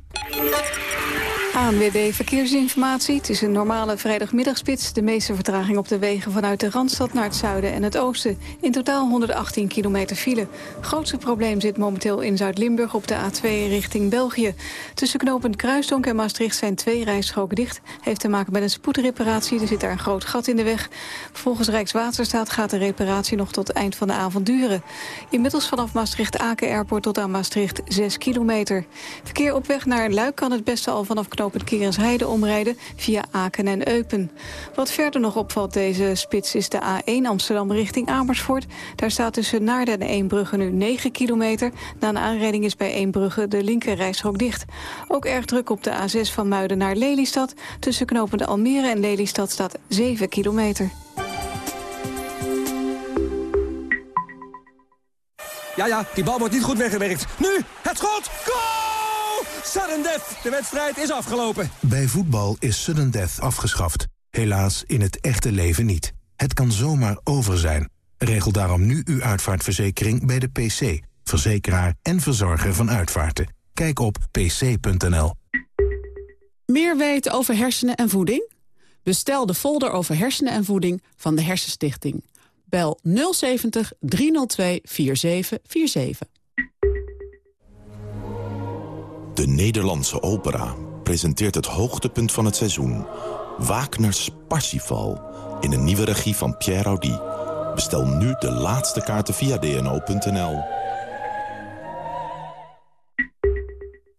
ANWB Verkeersinformatie. Het is een normale vrijdagmiddagspits. De meeste vertraging op de wegen vanuit de Randstad naar het zuiden en het oosten. In totaal 118 kilometer file. Grootste probleem zit momenteel in Zuid-Limburg op de A2 richting België. Tussen knooppunt Kruisdonk en Maastricht zijn twee rijstroken dicht. Heeft te maken met een spoedreparatie. Er zit daar een groot gat in de weg. Volgens Rijkswaterstaat gaat de reparatie nog tot eind van de avond duren. Inmiddels vanaf Maastricht-Aken Airport tot aan Maastricht 6 kilometer. Verkeer op weg naar Luik kan het beste al vanaf knooppunt Kerensheide omrijden via Aken en Eupen. Wat verder nog opvalt deze spits is de A1 Amsterdam richting Amersfoort. Daar staat tussen Naarden en Eembrugge nu 9 kilometer. Na een aanrijding is bij Eembrugge de linker dicht. Ook erg druk op de A6 van Muiden naar Lelystad. Tussen knopende Almere en Lelystad staat 7 kilometer. Ja, ja, die bal wordt niet goed weggewerkt. Nu, het schot! Goal! Sudden death! De wedstrijd is afgelopen. Bij voetbal is sudden death afgeschaft. Helaas in het echte leven niet. Het kan zomaar over zijn. Regel daarom nu uw uitvaartverzekering bij de PC. Verzekeraar en verzorger van uitvaarten. Kijk op pc.nl. Meer weten over hersenen en voeding? Bestel de folder over hersenen en voeding van de Hersenstichting. Bel 070 302 4747. De Nederlandse opera presenteert het hoogtepunt van het seizoen. Wagner's Parsifal in een nieuwe regie van Pierre Audi. Bestel nu de laatste kaarten via dno.nl.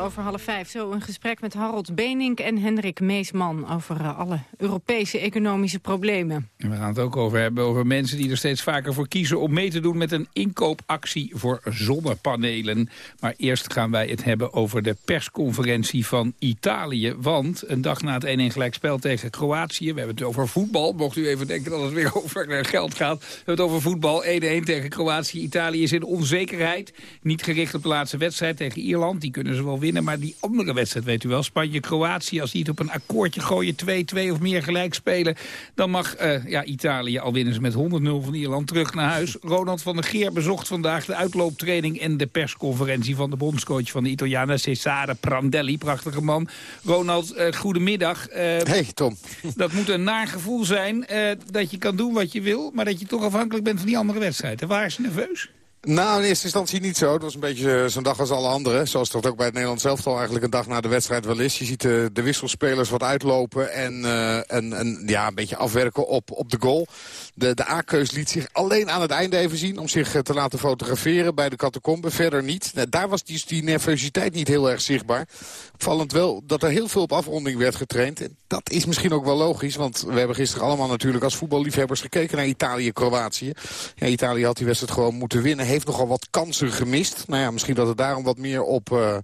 Over half vijf. Zo een gesprek met Harold Benink en Hendrik Meesman... over uh, alle Europese economische problemen. En we gaan het ook over hebben over mensen die er steeds vaker voor kiezen... om mee te doen met een inkoopactie voor zonnepanelen. Maar eerst gaan wij het hebben over de persconferentie van Italië. Want een dag na het 1-1 gelijkspel tegen Kroatië... we hebben het over voetbal, mocht u even denken dat het weer over geld gaat. We hebben het over voetbal, 1-1 tegen Kroatië. Italië is in onzekerheid. Niet gericht op de laatste wedstrijd tegen Ierland. Die kunnen ze wel winnen. Maar die andere wedstrijd, weet u wel, Spanje-Kroatië... als die het op een akkoordje gooien, 2-2 of meer gelijk spelen... dan mag uh, ja, Italië, al winnen ze met 100-0 van Ierland, terug naar huis. Ronald van der Geer bezocht vandaag de uitlooptraining... en de persconferentie van de bondscoach van de Italianen, Cesare Prandelli. Prachtige man. Ronald, uh, goedemiddag. Uh, hey, Tom. Dat moet een naar gevoel zijn dat je kan doen wat je wil... maar dat je toch afhankelijk bent van die andere wedstrijd. Waar is nerveus? Nou, in eerste instantie niet zo. Het was een beetje zo'n dag als alle anderen. Zoals dat ook bij het Nederlands elftal eigenlijk een dag na de wedstrijd wel is. Je ziet de, de wisselspelers wat uitlopen en, uh, en, en ja, een beetje afwerken op, op de goal. De, de A-keus liet zich alleen aan het einde even zien om zich te laten fotograferen bij de catacombe. Verder niet. Nou, daar was die, die nervositeit niet heel erg zichtbaar. Opvallend wel dat er heel veel op afronding werd getraind. En dat is misschien ook wel logisch, want we hebben gisteren allemaal natuurlijk als voetballiefhebbers gekeken naar Italië-Kroatië. Ja, Italië had die wedstrijd gewoon moeten winnen heeft nogal wat kansen gemist. Nou ja, misschien dat het daarom wat meer op, uh,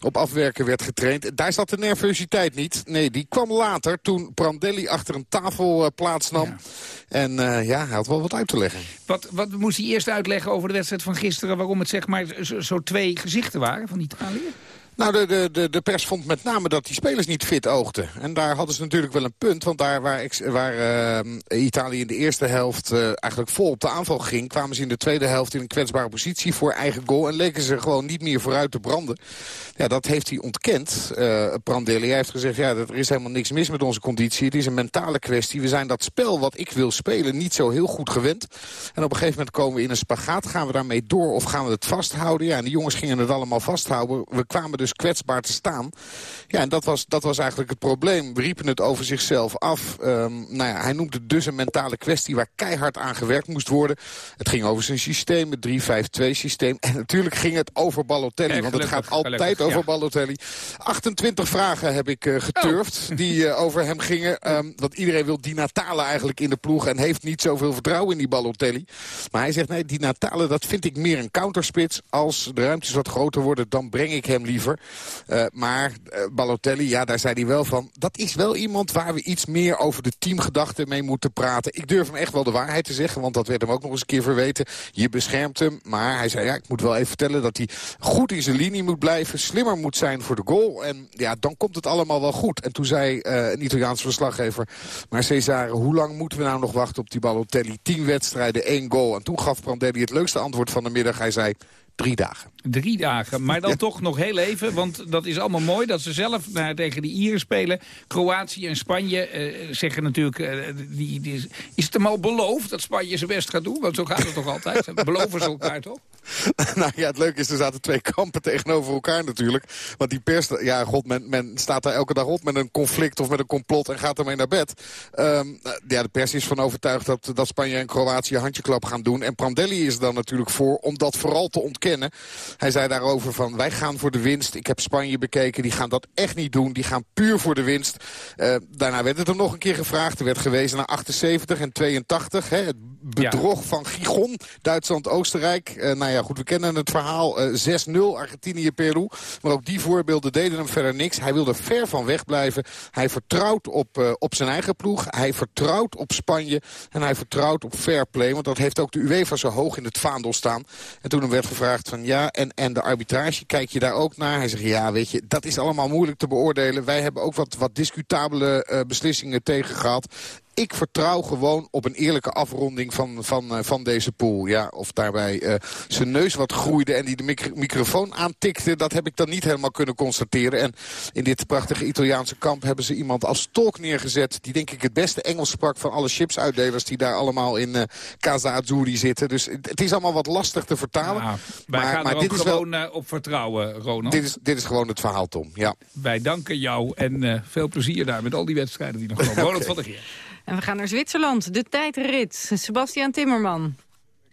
op afwerken werd getraind. Daar zat de nervositeit niet. Nee, die kwam later toen Prandelli achter een tafel uh, plaatsnam. En uh, ja, hij had wel wat uit te leggen. Wat, wat moest hij eerst uitleggen over de wedstrijd van gisteren... waarom het zeg maar zo, zo twee gezichten waren van Italië? Nou, de, de, de, pers vond met name dat die spelers niet fit oogden. En daar hadden ze natuurlijk wel een punt. Want daar waar, waar uh, Italië in de eerste helft uh, eigenlijk vol op de aanval ging... kwamen ze in de tweede helft in een kwetsbare positie voor eigen goal... en leken ze gewoon niet meer vooruit te branden. Ja, dat heeft hij ontkend, uh, Prandelli. Hij heeft gezegd, ja, er is helemaal niks mis met onze conditie. Het is een mentale kwestie. We zijn dat spel wat ik wil spelen niet zo heel goed gewend. En op een gegeven moment komen we in een spagaat. Gaan we daarmee door of gaan we het vasthouden? Ja, en de jongens gingen het allemaal vasthouden. We kwamen dus kwetsbaar te staan. Ja, en dat was, dat was eigenlijk het probleem. We riepen het over zichzelf af. Um, nou ja, hij noemde dus een mentale kwestie waar keihard aan gewerkt moest worden. Het ging over zijn systeem, het 3-5-2 systeem. En natuurlijk ging het over Balotelli, want het gaat altijd gelukkig, over ja. Balotelli. 28 vragen heb ik uh, geturfd oh. die uh, over hem gingen. Um, want iedereen wil die Natale eigenlijk in de ploeg en heeft niet zoveel vertrouwen in die Balotelli. Maar hij zegt, nee, die Natale, dat vind ik meer een counterspits. Als de ruimtes wat groter worden, dan breng ik hem liever. Uh, maar uh, Balotelli, ja, daar zei hij wel van... dat is wel iemand waar we iets meer over de teamgedachten mee moeten praten. Ik durf hem echt wel de waarheid te zeggen, want dat werd hem ook nog eens een keer verweten. Je beschermt hem, maar hij zei... ja, ik moet wel even vertellen dat hij goed in zijn linie moet blijven... slimmer moet zijn voor de goal. En ja, dan komt het allemaal wel goed. En toen zei uh, een Italiaans verslaggever... maar Cesare, hoe lang moeten we nou nog wachten op die Balotelli? Tien wedstrijden, één goal. En toen gaf Prandelli het leukste antwoord van de middag. Hij zei, drie dagen. Drie dagen, maar dan ja. toch nog heel even, want dat is allemaal mooi dat ze zelf nou, tegen die Ieren spelen. Kroatië en Spanje uh, zeggen natuurlijk, uh, die, die is, het hem al beloofd dat Spanje zijn best gaat doen? Want zo gaat het toch altijd, beloven ze elkaar toch? nou ja, het leuke is, er zaten twee kampen tegenover elkaar natuurlijk. Want die pers, ja god, men, men staat daar elke dag op met een conflict of met een complot en gaat ermee naar bed. Um, ja, de pers is van overtuigd dat, dat Spanje en Kroatië handjeklap gaan doen. En Prandelli is er dan natuurlijk voor om dat vooral te ontkennen. Hij zei daarover van, wij gaan voor de winst. Ik heb Spanje bekeken, die gaan dat echt niet doen. Die gaan puur voor de winst. Uh, daarna werd het hem nog een keer gevraagd. Er werd gewezen naar 78 en 82. Hè, het bedrog ja. van Gigon, Duitsland-Oostenrijk. Uh, nou ja, goed, we kennen het verhaal. Uh, 6-0 Argentinië-Peru. Maar ook die voorbeelden deden hem verder niks. Hij wilde ver van weg blijven. Hij vertrouwt op, op zijn eigen ploeg. Hij vertrouwt op Spanje. En hij vertrouwt op fair play. Want dat heeft ook de UEFA zo hoog in het vaandel staan. En toen hem werd gevraagd van ja, en, en de arbitrage, kijk je daar ook naar? Hij zegt ja, weet je, dat is allemaal moeilijk te beoordelen. Wij hebben ook wat, wat discutabele uh, beslissingen tegen gehad ik vertrouw gewoon op een eerlijke afronding van, van, uh, van deze pool. Ja, of daarbij uh, zijn neus wat groeide en die de micro microfoon aantikte... dat heb ik dan niet helemaal kunnen constateren. En in dit prachtige Italiaanse kamp hebben ze iemand als tolk neergezet... die denk ik het beste Engels sprak van alle chipsuitdelers... die daar allemaal in uh, Casa Azzurri zitten. Dus het is allemaal wat lastig te vertalen. Ja, wij maar, gaan maar er dit is gewoon wel, op vertrouwen, Ronald. Dit is, dit is gewoon het verhaal, Tom. Ja. Wij danken jou en uh, veel plezier daar met al die wedstrijden die nog komen. okay. Ronald van der Geer. En we gaan naar Zwitserland, de tijdrit. Sebastian Timmerman.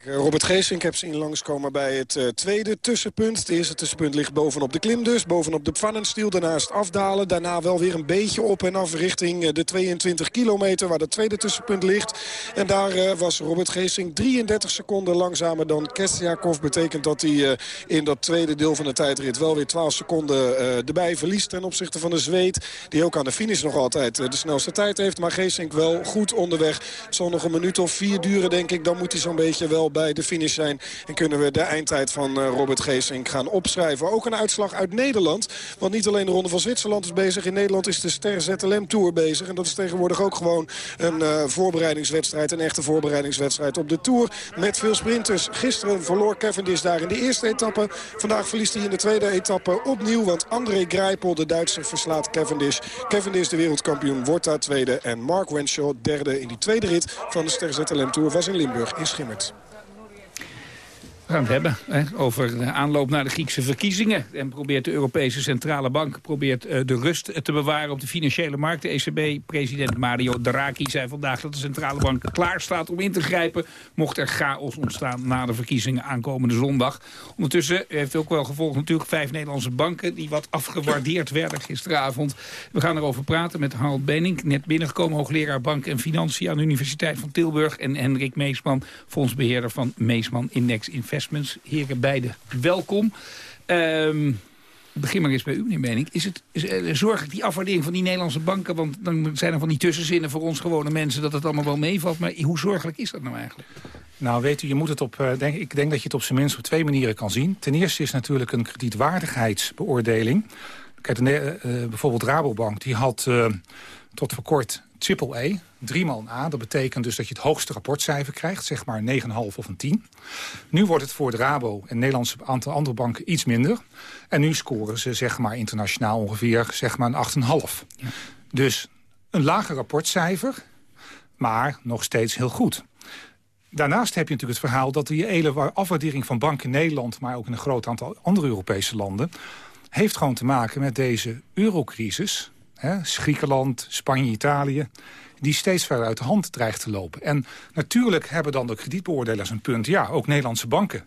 Robert Geesink heb zien langskomen bij het uh, tweede tussenpunt. Het eerste tussenpunt ligt bovenop de klim dus. Bovenop de Pfannenstiel. Daarnaast afdalen. Daarna wel weer een beetje op en af richting uh, de 22 kilometer waar het tweede tussenpunt ligt. En daar was Robert Geesink 33 seconden langzamer dan Kestiakov. Betekent dat hij in dat tweede deel van de tijdrit wel weer 12 seconden erbij verliest ten opzichte van de Zweed. Die ook aan de finish nog altijd de snelste tijd heeft. Maar Geesink wel goed onderweg. Het zal nog een minuut of vier duren denk ik. Dan moet hij zo'n beetje wel bij de finish zijn. En kunnen we de eindtijd van uh, Robert Geesink gaan opschrijven. Ook een uitslag uit Nederland. Want niet alleen de Ronde van Zwitserland is bezig. In Nederland is de Ster ZLM Tour bezig. En dat is tegenwoordig ook gewoon een uh, voorbereidingswedstrijd. Een echte voorbereidingswedstrijd op de Tour. Met veel sprinters. Gisteren verloor Cavendish daar in de eerste etappe. Vandaag verliest hij in de tweede etappe opnieuw. Want André Grijpel, de Duitser, verslaat Cavendish. Cavendish, de wereldkampioen, wordt daar tweede. En Mark Wenshaw, derde in die tweede rit van de Ster ZLM Tour, was in Limburg in Schimmert. We gaan het hebben hè, over de aanloop naar de Griekse verkiezingen. En probeert de Europese Centrale Bank probeert, uh, de rust te bewaren op de financiële markt. De ECB-president Mario Draghi zei vandaag dat de Centrale Bank klaar staat om in te grijpen... mocht er chaos ontstaan na de verkiezingen aankomende zondag. Ondertussen heeft ook wel gevolgd natuurlijk vijf Nederlandse banken... die wat afgewaardeerd werden gisteravond. We gaan erover praten met Harold Benning, net binnengekomen... hoogleraar Bank en Financiën aan de Universiteit van Tilburg... en Hendrik Meesman, fondsbeheerder van Meesman Index Investment Investments. Heren beide, welkom. Um, begin maar eens bij u, meneer Mening. Is het is, uh, zorgelijk die afwaardering van die Nederlandse banken? Want dan zijn er van die tussenzinnen voor ons gewone mensen... dat het allemaal wel meevalt. Maar hoe zorgelijk is dat nou eigenlijk? Nou, weet u, je moet het op, uh, denk, ik denk dat je het op zijn minst op twee manieren kan zien. Ten eerste is natuurlijk een kredietwaardigheidsbeoordeling. Kijk, de, uh, bijvoorbeeld Rabobank, die had tot voor kort triple E, driemaal een A. Dat betekent dus dat je het hoogste rapportcijfer krijgt, zeg maar 9,5 of een 10. Nu wordt het voor de Rabo en Nederlandse aantal andere banken iets minder. En nu scoren ze zeg maar internationaal ongeveer zeg maar een 8,5. Ja. Dus een lager rapportcijfer, maar nog steeds heel goed. Daarnaast heb je natuurlijk het verhaal dat die hele afwaardering van banken in Nederland... maar ook in een groot aantal andere Europese landen... heeft gewoon te maken met deze eurocrisis hè, Griekenland, Spanje, Italië die steeds verder uit de hand dreigt te lopen. En natuurlijk hebben dan de kredietbeoordelers een punt. Ja, ook Nederlandse banken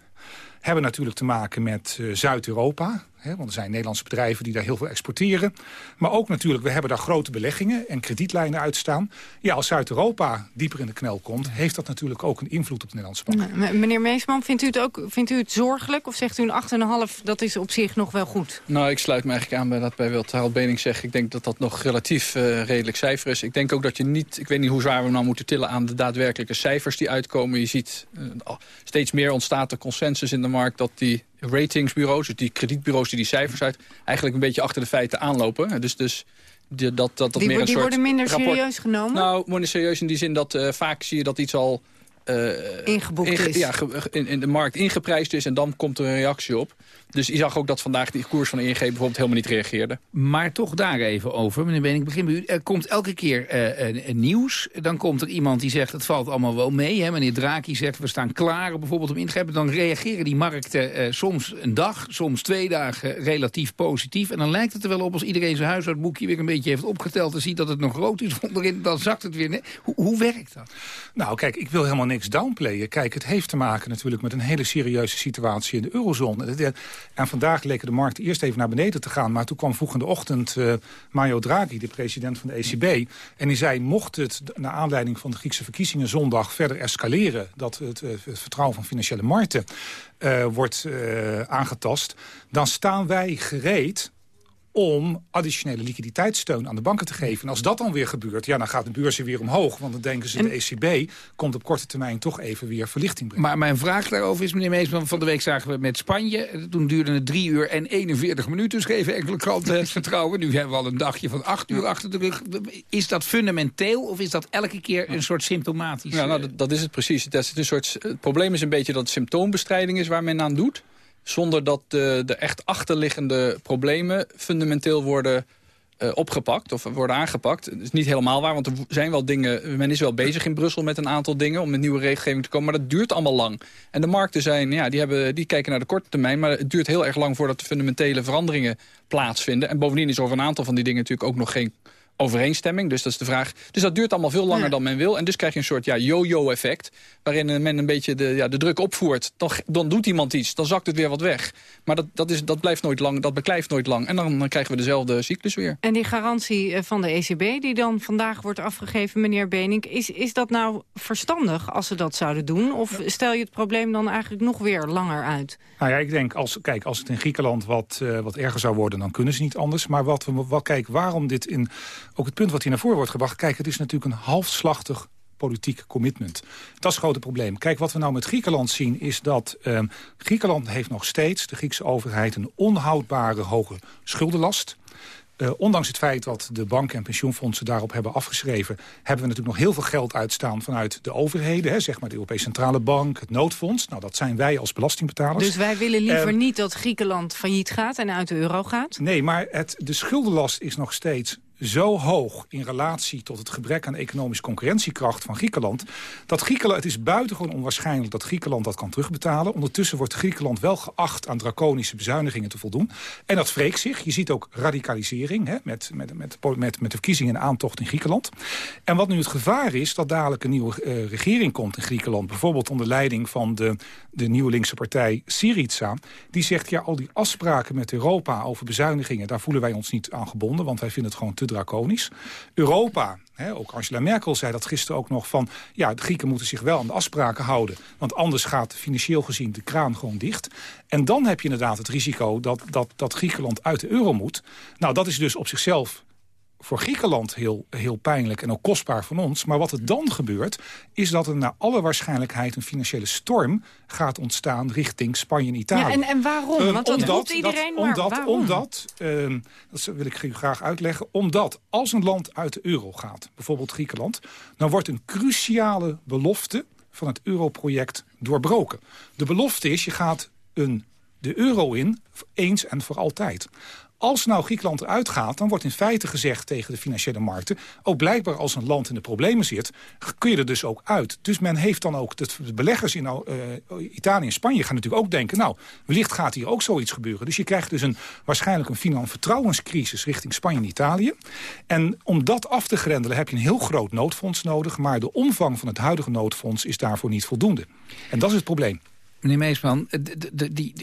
hebben natuurlijk te maken met uh, Zuid-Europa. Want er zijn Nederlandse bedrijven die daar heel veel exporteren. Maar ook natuurlijk, we hebben daar grote beleggingen en kredietlijnen uitstaan. Ja, als Zuid-Europa dieper in de knel komt... heeft dat natuurlijk ook een invloed op de Nederlandse banken. meneer Meesman, vindt u, het ook, vindt u het zorgelijk? Of zegt u een 8,5, dat is op zich nog wel goed? Nou, ik sluit me eigenlijk aan bij dat bij wat Harold Bening zegt. Ik denk dat dat nog relatief uh, redelijk cijfer is. Ik denk ook dat je niet, ik weet niet hoe zwaar we nou moeten tillen... aan de daadwerkelijke cijfers die uitkomen. Je ziet uh, steeds meer ontstaat er consensus in de markt... dat die ratingsbureaus, dus die kredietbureaus die die cijfers uit... eigenlijk een beetje achter de feiten aanlopen. Dus, dus die, dat, dat, dat die, meer een die soort worden minder rapport... serieus genomen? Nou, minder serieus in die zin dat uh, vaak zie je dat iets al... Uh, Ingeboekt in, is. Ja, in, in, de markt ingeprijsd is en dan komt er een reactie op. Dus je zag ook dat vandaag die koers van de ING bijvoorbeeld helemaal niet reageerde. Maar toch daar even over, meneer Ben, ik begin bij u. Er komt elke keer uh, een, een nieuws. Dan komt er iemand die zegt, het valt allemaal wel mee. Hè? Meneer Draki zegt, we staan klaar bijvoorbeeld om in te grijpen. Dan reageren die markten uh, soms een dag, soms twee dagen relatief positief. En dan lijkt het er wel op als iedereen zijn huishoudboekje weer een beetje heeft opgeteld... en ziet dat het nog rood is onderin, dan zakt het weer. Hoe, hoe werkt dat? Nou, kijk, ik wil helemaal niks downplayen. Kijk, het heeft te maken natuurlijk met een hele serieuze situatie in de eurozone. En vandaag leken de markt eerst even naar beneden te gaan. Maar toen kwam vroeg in de ochtend uh, Mario Draghi, de president van de ECB. En die zei, mocht het naar aanleiding van de Griekse verkiezingen zondag verder escaleren... dat het, het vertrouwen van financiële markten uh, wordt aangetast... dan staan wij gereed om additionele liquiditeitssteun aan de banken te geven. En als dat dan weer gebeurt, ja, dan gaat de beurs weer omhoog. Want dan denken ze, en... de ECB komt op korte termijn toch even weer verlichting brengen. Maar mijn vraag daarover is, meneer Meesman, van de week zagen we met Spanje. Toen duurde het drie uur en 41 minuten, schreven enkele kranten het vertrouwen. Nu hebben we al een dagje van acht uur achter de rug. Is dat fundamenteel of is dat elke keer een soort symptomatisch? Ja, nou, dat, dat is het precies. Dat is een soort, het probleem is een beetje dat het symptoombestrijding is waar men aan doet zonder dat de, de echt achterliggende problemen fundamenteel worden uh, opgepakt of worden aangepakt. Dat is niet helemaal waar, want er zijn wel dingen... men is wel bezig in Brussel met een aantal dingen om met nieuwe regelgeving te komen, maar dat duurt allemaal lang. En de markten zijn, ja, die, hebben, die kijken naar de korte termijn, maar het duurt heel erg lang voordat de fundamentele veranderingen plaatsvinden. En bovendien is over een aantal van die dingen natuurlijk ook nog geen overeenstemming. Dus dat is de vraag. Dus dat duurt allemaal veel langer ja. dan men wil. En dus krijg je een soort ja, yo-yo effect. Waarin men een beetje de, ja, de druk opvoert. Dan, dan doet iemand iets. Dan zakt het weer wat weg. Maar dat, dat, is, dat blijft nooit lang. Dat beklijft nooit lang. En dan, dan krijgen we dezelfde cyclus weer. En die garantie eh, van de ECB die dan vandaag wordt afgegeven, meneer Benink. Is, is dat nou verstandig als ze dat zouden doen? Of stel je het probleem dan eigenlijk nog weer langer uit? Nou ja, ik denk, als, kijk, als het in Griekenland wat, uh, wat erger zou worden... dan kunnen ze niet anders. Maar wat we, wat, kijk, waarom dit in ook het punt wat hier naar voren wordt gebracht... kijk, het is natuurlijk een halfslachtig politiek commitment. Dat is het grote probleem. Kijk, wat we nou met Griekenland zien is dat uh, Griekenland heeft nog steeds, de Griekse overheid... een onhoudbare hoge schuldenlast. Uh, ondanks het feit dat de banken en pensioenfondsen daarop hebben afgeschreven... hebben we natuurlijk nog heel veel geld uitstaan vanuit de overheden. Hè, zeg maar de Europese Centrale Bank, het noodfonds. Nou, dat zijn wij als belastingbetalers. Dus wij willen liever uh, niet dat Griekenland failliet gaat en uit de euro gaat? Nee, maar het, de schuldenlast is nog steeds zo hoog in relatie tot het gebrek aan economische concurrentiekracht van Griekenland... dat Griekenland, het is buitengewoon onwaarschijnlijk dat Griekenland dat kan terugbetalen. Ondertussen wordt Griekenland wel geacht aan draconische bezuinigingen te voldoen. En dat wreekt zich. Je ziet ook radicalisering hè, met, met, met, met, met de verkiezingen en aantocht in Griekenland. En wat nu het gevaar is, dat dadelijk een nieuwe uh, regering komt in Griekenland. Bijvoorbeeld onder leiding van de, de nieuwe linkse partij Syriza. Die zegt, ja, al die afspraken met Europa over bezuinigingen... daar voelen wij ons niet aan gebonden, want wij vinden het gewoon te draconisch. Europa, hè, ook Angela Merkel zei dat gisteren ook nog van... ja, de Grieken moeten zich wel aan de afspraken houden... want anders gaat financieel gezien de kraan gewoon dicht. En dan heb je inderdaad het risico dat, dat, dat Griekenland uit de euro moet. Nou, dat is dus op zichzelf voor Griekenland heel, heel pijnlijk en ook kostbaar van ons. Maar wat er dan gebeurt, is dat er naar alle waarschijnlijk een financiële storm gaat ontstaan richting Spanje en Italië. Ja, en, en waarom? Um, Want dat omdat, iedereen dat, omdat, waarom? Omdat, um, dat wil ik graag uitleggen, omdat als een land uit de euro gaat, bijvoorbeeld Griekenland, dan wordt een cruciale belofte van het europroject doorbroken. De belofte is, je gaat een, de euro in, eens en voor altijd. Als nou Griekenland eruit gaat, dan wordt in feite gezegd tegen de financiële markten... ook blijkbaar als een land in de problemen zit, kun je er dus ook uit. Dus men heeft dan ook, de beleggers in uh, Italië en Spanje gaan natuurlijk ook denken... nou, wellicht gaat hier ook zoiets gebeuren. Dus je krijgt dus een, waarschijnlijk een financiële vertrouwenscrisis richting Spanje en Italië. En om dat af te grendelen heb je een heel groot noodfonds nodig... maar de omvang van het huidige noodfonds is daarvoor niet voldoende. En dat is het probleem. Meneer Meesman,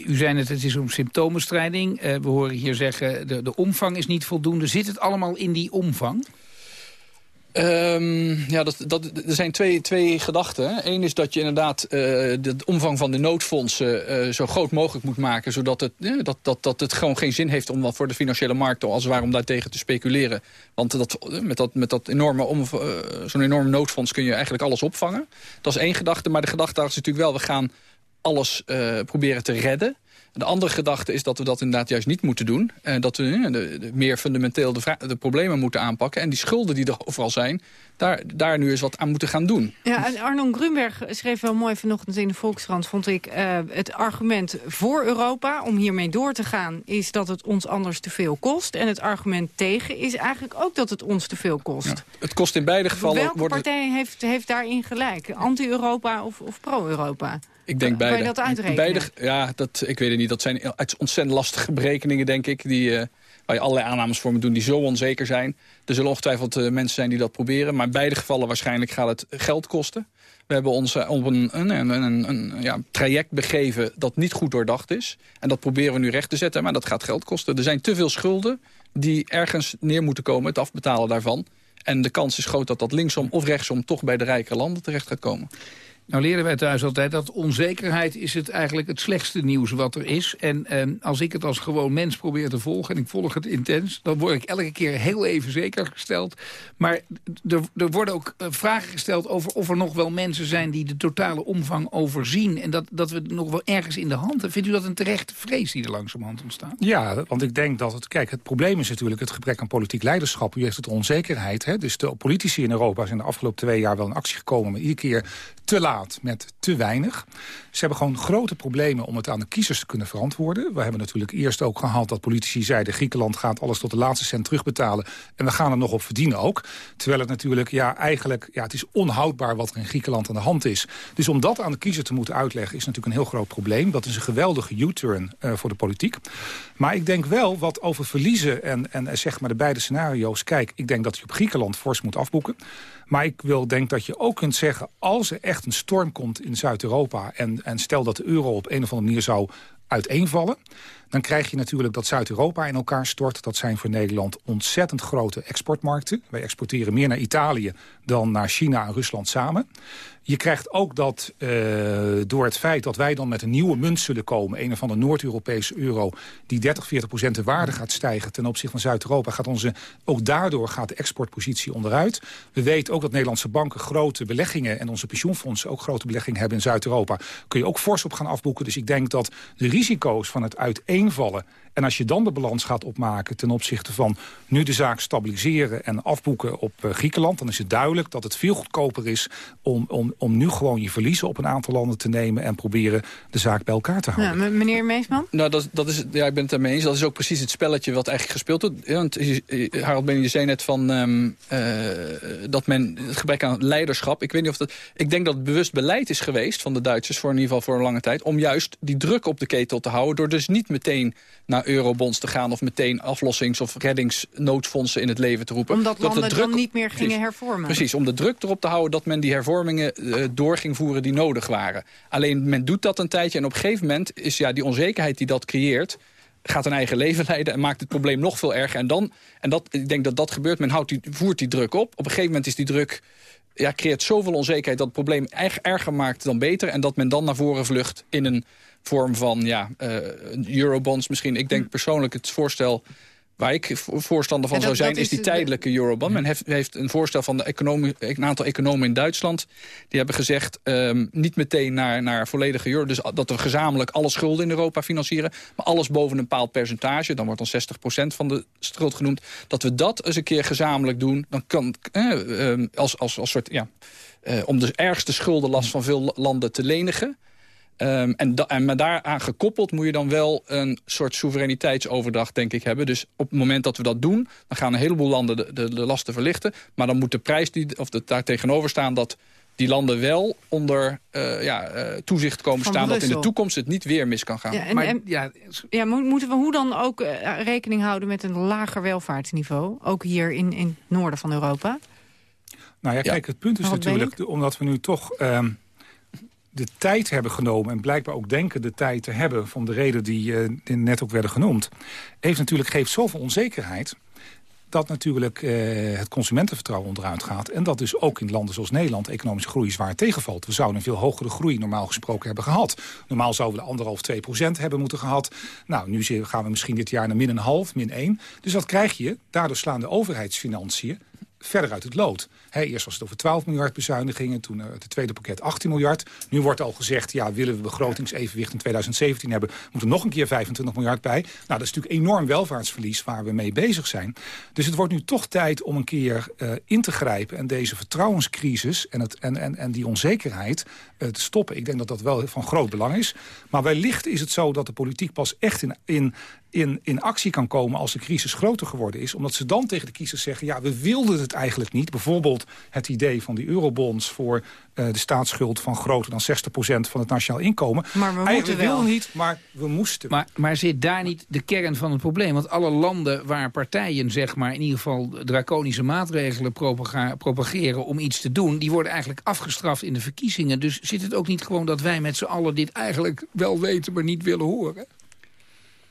u zei het, het is om symptomenstrijding. Uh, we horen hier zeggen, de, de omvang is niet voldoende. Zit het allemaal in die omvang? Um, ja, dat, dat, er zijn twee, twee gedachten. Eén is dat je inderdaad uh, de omvang van de noodfondsen uh, zo groot mogelijk moet maken... zodat het, dat, dat, dat het gewoon geen zin heeft om voor de financiële markten... als het ware om daartegen te speculeren. Want dat, met dat, met dat enorme zo'n enorm noodfonds kun je eigenlijk alles opvangen. Dat is één gedachte, maar de gedachte is natuurlijk wel... we gaan alles uh, proberen te redden. De andere gedachte is dat we dat inderdaad juist niet moeten doen. Uh, dat we de, de, meer fundamenteel de, de, problemen moeten aanpakken. En die schulden die er overal zijn, daar, daar nu eens wat aan moeten gaan doen. Ja, en Arnon Grunberg schreef wel mooi vanochtend in de Volkskrant... vond ik uh, het argument voor Europa om hiermee door te gaan... is dat het ons anders te veel kost. En het argument tegen is eigenlijk ook dat het ons te veel kost. Ja, het kost in beide gevallen... Welke partij heeft, heeft daarin gelijk? Anti-Europa of, of pro-Europa? Ik denk beide. Kan je dat uitrekenen? Beide, ja, dat, ik weet het niet. Dat zijn ontzettend lastige berekeningen, denk ik. Die, uh, waar je allerlei aannames voor moet doen die zo onzeker zijn. Er zullen ongetwijfeld uh, mensen zijn die dat proberen. Maar in beide gevallen waarschijnlijk gaat het geld kosten. We hebben ons uh, op een, een, een, een, een ja, traject begeven dat niet goed doordacht is. En dat proberen we nu recht te zetten, maar dat gaat geld kosten. Er zijn te veel schulden die ergens neer moeten komen, het afbetalen daarvan. En de kans is groot dat dat linksom of rechtsom toch bij de rijke landen terecht gaat komen. Nou leren wij thuis altijd dat onzekerheid is het eigenlijk het slechtste nieuws wat er is. En eh, als ik het als gewoon mens probeer te volgen, en ik volg het intens... dan word ik elke keer heel even zeker gesteld. Maar er, worden ook uh, vragen gesteld over of er nog wel mensen zijn... die de totale omvang overzien. En dat, dat we het nog wel ergens in de hand hebben. Vindt u dat een terechte vrees die er langzamerhand ontstaat? Ja, want ik denk dat het... Kijk, het probleem is natuurlijk het gebrek aan politiek leiderschap. U heeft het onzekerheid. Hè? Dus de politici in Europa zijn de afgelopen twee jaar wel in actie gekomen... maar iedere keer te laat met te weinig. Ze hebben gewoon grote problemen om het aan de kiezers te kunnen verantwoorden. We hebben natuurlijk eerst ook gehad dat politici zeiden... Griekenland gaat alles tot de laatste cent terugbetalen... en we gaan er nog op verdienen ook. Terwijl het natuurlijk ja, eigenlijk ja, het is onhoudbaar wat er in Griekenland aan de hand is. Dus om dat aan de kiezer te moeten uitleggen is natuurlijk een heel groot probleem. Dat is een geweldige U-turn uh, voor de politiek. Maar ik denk wel wat over verliezen en, en zeg maar de beide scenario's... kijk, ik denk dat je op Griekenland fors moet afboeken... Maar ik wil denk dat je ook kunt zeggen... als er echt een storm komt in Zuid-Europa... En, en stel dat de euro op een of andere manier zou uiteenvallen... dan krijg je natuurlijk dat Zuid-Europa in elkaar stort. Dat zijn voor Nederland ontzettend grote exportmarkten. Wij exporteren meer naar Italië dan naar China en Rusland samen. Je krijgt ook dat uh, door het feit dat wij dan met een nieuwe munt zullen komen... een of andere Noord-Europese euro die 30, 40 procent de waarde gaat stijgen... ten opzichte van Zuid-Europa, gaat onze ook daardoor gaat de exportpositie onderuit. We weten ook dat Nederlandse banken grote beleggingen... en onze pensioenfondsen ook grote beleggingen hebben in Zuid-Europa. Kun je ook fors op gaan afboeken. Dus ik denk dat de risico's van het uiteenvallen en als je dan de balans gaat opmaken ten opzichte van nu de zaak stabiliseren en afboeken op uh, Griekenland... dan is het duidelijk dat het veel goedkoper is om, om, om nu gewoon je verliezen op een aantal landen te nemen... en proberen de zaak bij elkaar te houden. Ja, meneer Meesman? Nou, dat, dat is, ja, ik ben het ermee eens. Dat is ook precies het spelletje wat eigenlijk gespeeld wordt. Ja, want Harold Ben, je zei net van um, uh, dat men het gebrek aan leiderschap... Ik weet niet of dat... Ik denk dat het bewust beleid is geweest van de Duitsers... voor in ieder geval voor een lange tijd... om juist die druk op de ketel te houden... door dus niet meteen naar eurobonds te gaan... of meteen aflossings- of reddingsnoodfondsen in het leven te roepen. Omdat dat landen de druk, dan niet meer gingen hervormen. Precies, om de druk erop te houden dat men die hervormingen uh, door ging voeren die nodig waren. Alleen men doet dat een tijdje en op een gegeven moment is ja, die onzekerheid die dat creëert gaat een eigen leven leiden en maakt het probleem nog veel erger. En, dan, en dat, ik denk dat dat gebeurt. Men houdt die, voert die druk op. Op een gegeven moment is die druk ja, creëert zoveel onzekerheid... dat het probleem erg erger maakt dan beter... en dat men dan naar voren vlucht in een vorm van ja, uh, eurobonds misschien. Ik denk hm. persoonlijk het voorstel waar ik voorstander van zou zijn, is, die tijdelijke eurobond. Men heeft, heeft, een voorstel van de economie, een aantal economen in Duitsland. Die hebben gezegd, um, niet meteen naar, naar volledige euro. Dus dat we gezamenlijk alle schulden in Europa financieren. Maar alles boven een bepaald percentage. Dan wordt dan 60% van de schuld genoemd. Dat we dat eens een keer gezamenlijk doen. Dan kan, eh, uh, als, als, als soort, ja, uh, om de ergste schuldenlast van veel landen te lenigen. Um, en, da en met daaraan gekoppeld moet je dan wel een soort soevereiniteitsoverdracht, denk ik, hebben. Dus op het moment dat we dat doen, dan gaan een heleboel landen de, de, de lasten verlichten. Maar dan moet de prijs die, of de, daar tegenover staan dat die landen wel onder uh, ja, uh, toezicht komen Van staan... dat in de toekomst het niet weer mis kan gaan. Ja, en, maar, en, ja, ja, moeten we hoe dan ook uh, rekening houden met een lager welvaartsniveau? Ook hier in, in het noorden van Europa? Nou ja, kijk, het punt is natuurlijk... omdat we nu toch... Ehm, de tijd hebben genomen... en blijkbaar ook denken de tijd te hebben... van de reden die, uh, net ook werden genoemd... heeft natuurlijk, geeft zoveel onzekerheid dat natuurlijk uh, het consumentenvertrouwen onderuit gaat. En dat dus ook in landen zoals Nederland economische groei zwaar tegenvalt. We zouden een veel hogere groei normaal gesproken hebben gehad. Normaal zouden we anderhalf, twee procent hebben moeten gehad. Nou, nu gaan we misschien dit jaar naar min een half, min één. Dus wat krijg je? Daardoor slaan de overheidsfinanciën verder uit het lood. eerst was het over 12 miljard bezuinigingen, toen uh, het tweede pakket 18 miljard. Nu wordt al gezegd, ja, willen we begrotingsevenwicht in 2017 hebben... moeten nog een keer 25 miljard bij. Nou, dat is natuurlijk enorm welvaartsverlies waar we mee bezig zijn. Dus het wordt nu toch tijd om een keer uh, in te grijpen... en deze vertrouwenscrisis en, het, en, en, en die onzekerheid uh, te stoppen. Ik denk dat dat wel van groot belang is. Maar wellicht is het zo dat de politiek pas echt in, in in, in actie kan komen als de crisis groter geworden is. Omdat ze dan tegen de kiezers zeggen, ja, we wilden het eigenlijk niet. Bijvoorbeeld het idee van die eurobonds voor uh, de staatsschuld van groter dan 60% van het nationaal inkomen. Maar we moeten we wilden niet, maar we moesten. Maar, maar zit daar niet de kern van het probleem? Want alle landen waar partijen zeg maar, in ieder geval draconische maatregelen propageren om iets te doen, die worden eigenlijk afgestraft in de verkiezingen. Dus zit het ook niet gewoon dat wij met z'n allen dit eigenlijk wel weten, maar niet willen horen?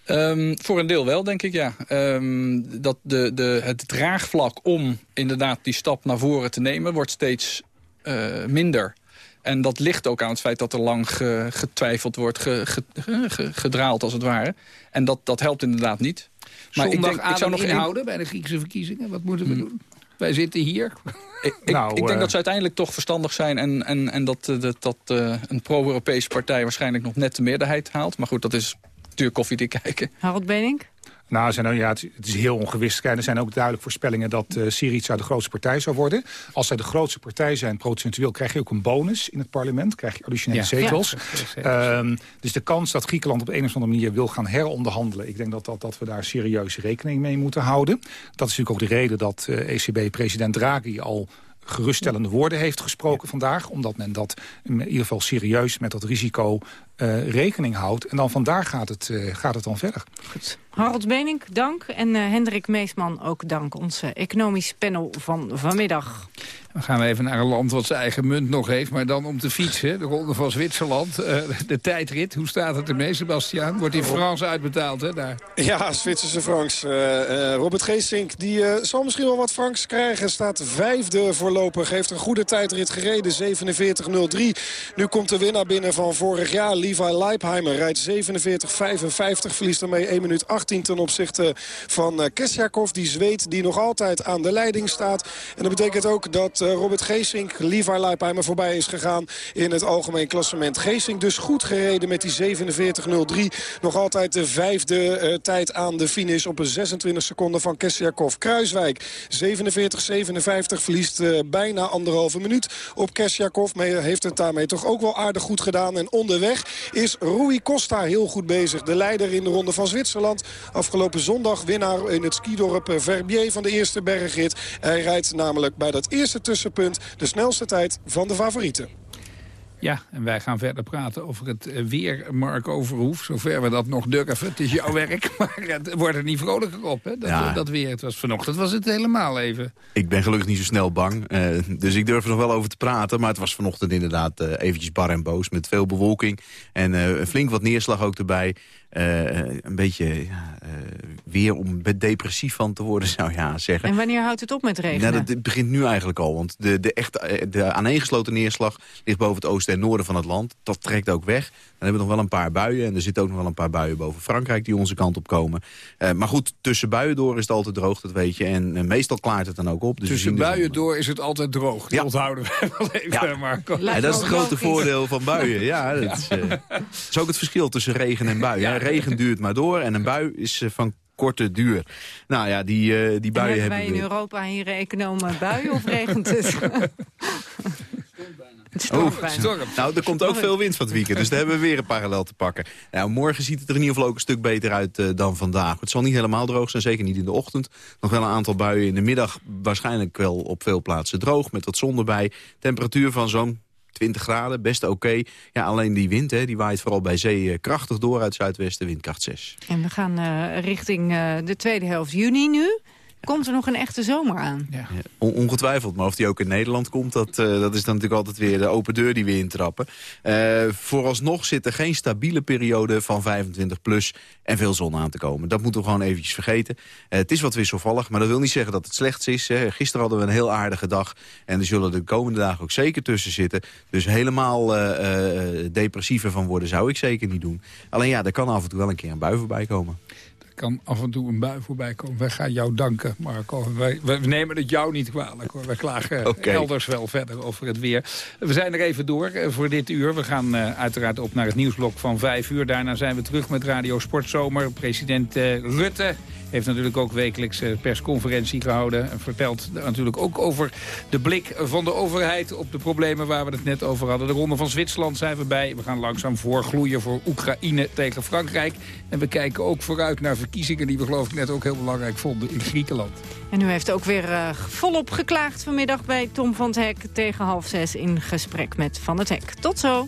Um, voor een deel wel, denk ik, ja. Um, dat de, de, het draagvlak om inderdaad die stap naar voren te nemen... wordt steeds uh, minder. En dat ligt ook aan het feit dat er lang ge, getwijfeld wordt, ge, ge, gedraald als het ware. En dat, dat helpt inderdaad niet. Maar ik, denk, ik zou nog inhouden bij de Griekse verkiezingen. Wat moeten we hmm. doen? Wij zitten hier. Ik, nou, ik, denk uh... dat ze uiteindelijk toch verstandig zijn... en, en, en dat, dat, dat uh, een pro-Europese partij waarschijnlijk nog net de meerderheid haalt. Maar goed, dat is duur koffie te kijken. Harold Benink? Nou, zijn, ja, het, is heel ongewist. Er zijn ook duidelijk voorspellingen dat uh, Syriza de grootste partij zou worden. Als zij de grootste partij zijn, procentueel, krijg je ook een bonus in het parlement. Krijg je additionele ja. zetels. Ja, um, dus de kans dat Griekenland op een of andere manier wil gaan heronderhandelen... ik denk dat, dat, dat we daar serieus rekening mee moeten houden. Dat is natuurlijk ook de reden dat uh, eh, ECB-president Draghi al geruststellende woorden heeft gesproken vandaag. Omdat men dat in ieder geval serieus met dat risico uh, rekening houdt. En dan vandaar gaat het, uh, gaat het dan verder. Goed. Harold Benink, dank. En uh, Hendrik Meesman ook dank. Onze economisch panel van vanmiddag. Dan gaan we even naar een land wat zijn eigen munt nog heeft. Maar dan om te fietsen. De Ronde van Zwitserland. Uh, de tijdrit. Hoe staat het ermee, Sebastiaan? Wordt die Frans uitbetaald, hè? Daar. Ja, Zwitserse Franks. Uh, uh, Robert Geesink, die zal misschien wel wat Franks krijgen. Staat vijfde voorlopig. Heeft een goede tijdrit gereden. 47.03. Nu komt de winnaar binnen van vorig jaar. Levi Leipheimer rijdt 47-55. Verliest ermee 1 minuut 18 ten opzichte van uh, Kesjakov. Die zweet die nog altijd aan de leiding staat. En dat betekent ook dat uh, Robert Geesink Levi Leipheimer voorbij is gegaan in het algemeen klassement. Geesink dus goed gereden met die 47-03. Nog altijd de vijfde uh, tijd aan de finish op een 26 seconden van Kesjakov. Kruiswijk 47-57 verliest bijna anderhalve minuut op Kesjakov. Maar heeft het daarmee toch ook wel aardig goed gedaan. En onderweg is Rui Costa heel goed bezig. De leider in de ronde van Zwitserland. Afgelopen zondag winnaar in het skidorp Verbier van de eerste bergrit. Hij rijdt namelijk bij dat eerste tussenpunt de snelste tijd van de favorieten. Ja, en wij gaan verder praten over het eh, weer, Mark Overhoef. Zover we dat nog durven. Het is jouw werk, maar het wordt er niet vrolijker op, hè? Dat, ja. dat weer. Het was, vanochtend was het helemaal even. Ik ben gelukkig niet zo snel bang. Uh, dus ik durf er nog wel over te praten. Maar het was vanochtend inderdaad uh, eventjes bar en boos. Met veel bewolking. En uh, flink wat neerslag ook erbij. Uh, een beetje uh, weer om depressief van te worden, zou je ja zeggen. En wanneer houdt het op met regenen? Nou, dat, dat begint nu eigenlijk al. Want de, de, echt, de aaneengesloten neerslag ligt boven het oosten en noorden van het land. Dat trekt ook weg. Dan hebben we nog wel een paar buien. En er zitten ook nog wel een paar buien boven Frankrijk die onze kant op komen. Uh, maar goed, tussen buien door is het altijd droog, dat weet je. En meestal klaart het dan ook op. Dus tussen buien door is het altijd droog. Dat ja. onthouden we wel even, ja. Marco. Ja, dat is het grote voordeel van buien. Ja, dat is, dat is ook het verschil tussen regen en buien. Regen duurt maar door en een bui is van korte duur. Nou ja, die, uh, die buien en hebben wij in Europa hier economen buien of regent het? Oh, storm. Nou, er komt ook veel wind van het weekend. Dus daar hebben we weer een parallel te pakken. Nou, morgen ziet het er in ieder geval ook een stuk beter uit uh, dan vandaag. Het zal niet helemaal droog zijn, zeker niet in de ochtend. Nog wel een aantal buien in de middag. Waarschijnlijk wel op veel plaatsen droog, met wat zon erbij. Temperatuur van zo'n 20 graden, best oké. Okay. Ja, alleen die wind, hè, die waait vooral bij zee uh, krachtig door uit zuidwesten, windkracht 6. En we gaan uh, richting uh, de tweede helft juni nu. Komt er nog een echte zomer aan? Ja. On ongetwijfeld, maar of die ook in Nederland komt... Dat, uh, dat is dan natuurlijk altijd weer de open deur die we intrappen. Uh, vooralsnog zit er geen stabiele periode van 25 plus en veel zon aan te komen. Dat moeten we gewoon eventjes vergeten. Uh, het is wat wisselvallig, maar dat wil niet zeggen dat het slechts is. Hè. Gisteren hadden we een heel aardige dag en er zullen de komende dagen ook zeker tussen zitten. Dus helemaal depressiever van worden zou ik zeker niet doen. Alleen ja, er kan af en toe wel een keer een bui voorbij komen kan af en toe een bui voorbij komen. Wij gaan jou danken, Marco. Wij, we nemen het jou niet kwalijk. Hoor. Wij klagen okay. elders wel verder over het weer. We zijn er even door voor dit uur. We gaan uh, uiteraard op naar het nieuwsblok van vijf uur. Daarna zijn we terug met Radio Sportzomer. President uh, Rutte heeft natuurlijk ook wekelijks persconferentie gehouden. En vertelt natuurlijk ook over de blik van de overheid... op de problemen waar we het net over hadden. De Ronde van Zwitserland zijn we bij. We gaan langzaam voorgloeien voor Oekraïne tegen Frankrijk. En we kijken ook vooruit naar verkiezingen... die we geloof ik net ook heel belangrijk vonden in Griekenland. En u heeft ook weer uh, volop geklaagd vanmiddag bij Tom van het Hek... tegen half zes in gesprek met Van het Hek. Tot zo.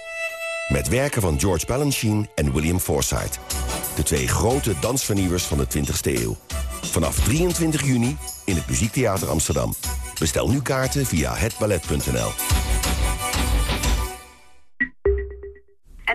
Met werken van George Balanchine en William Forsythe. De twee grote dansvernieuwers van de 20e eeuw. Vanaf 23 juni in het Muziektheater Amsterdam. Bestel nu kaarten via hetballet.nl.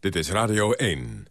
Dit is Radio 1.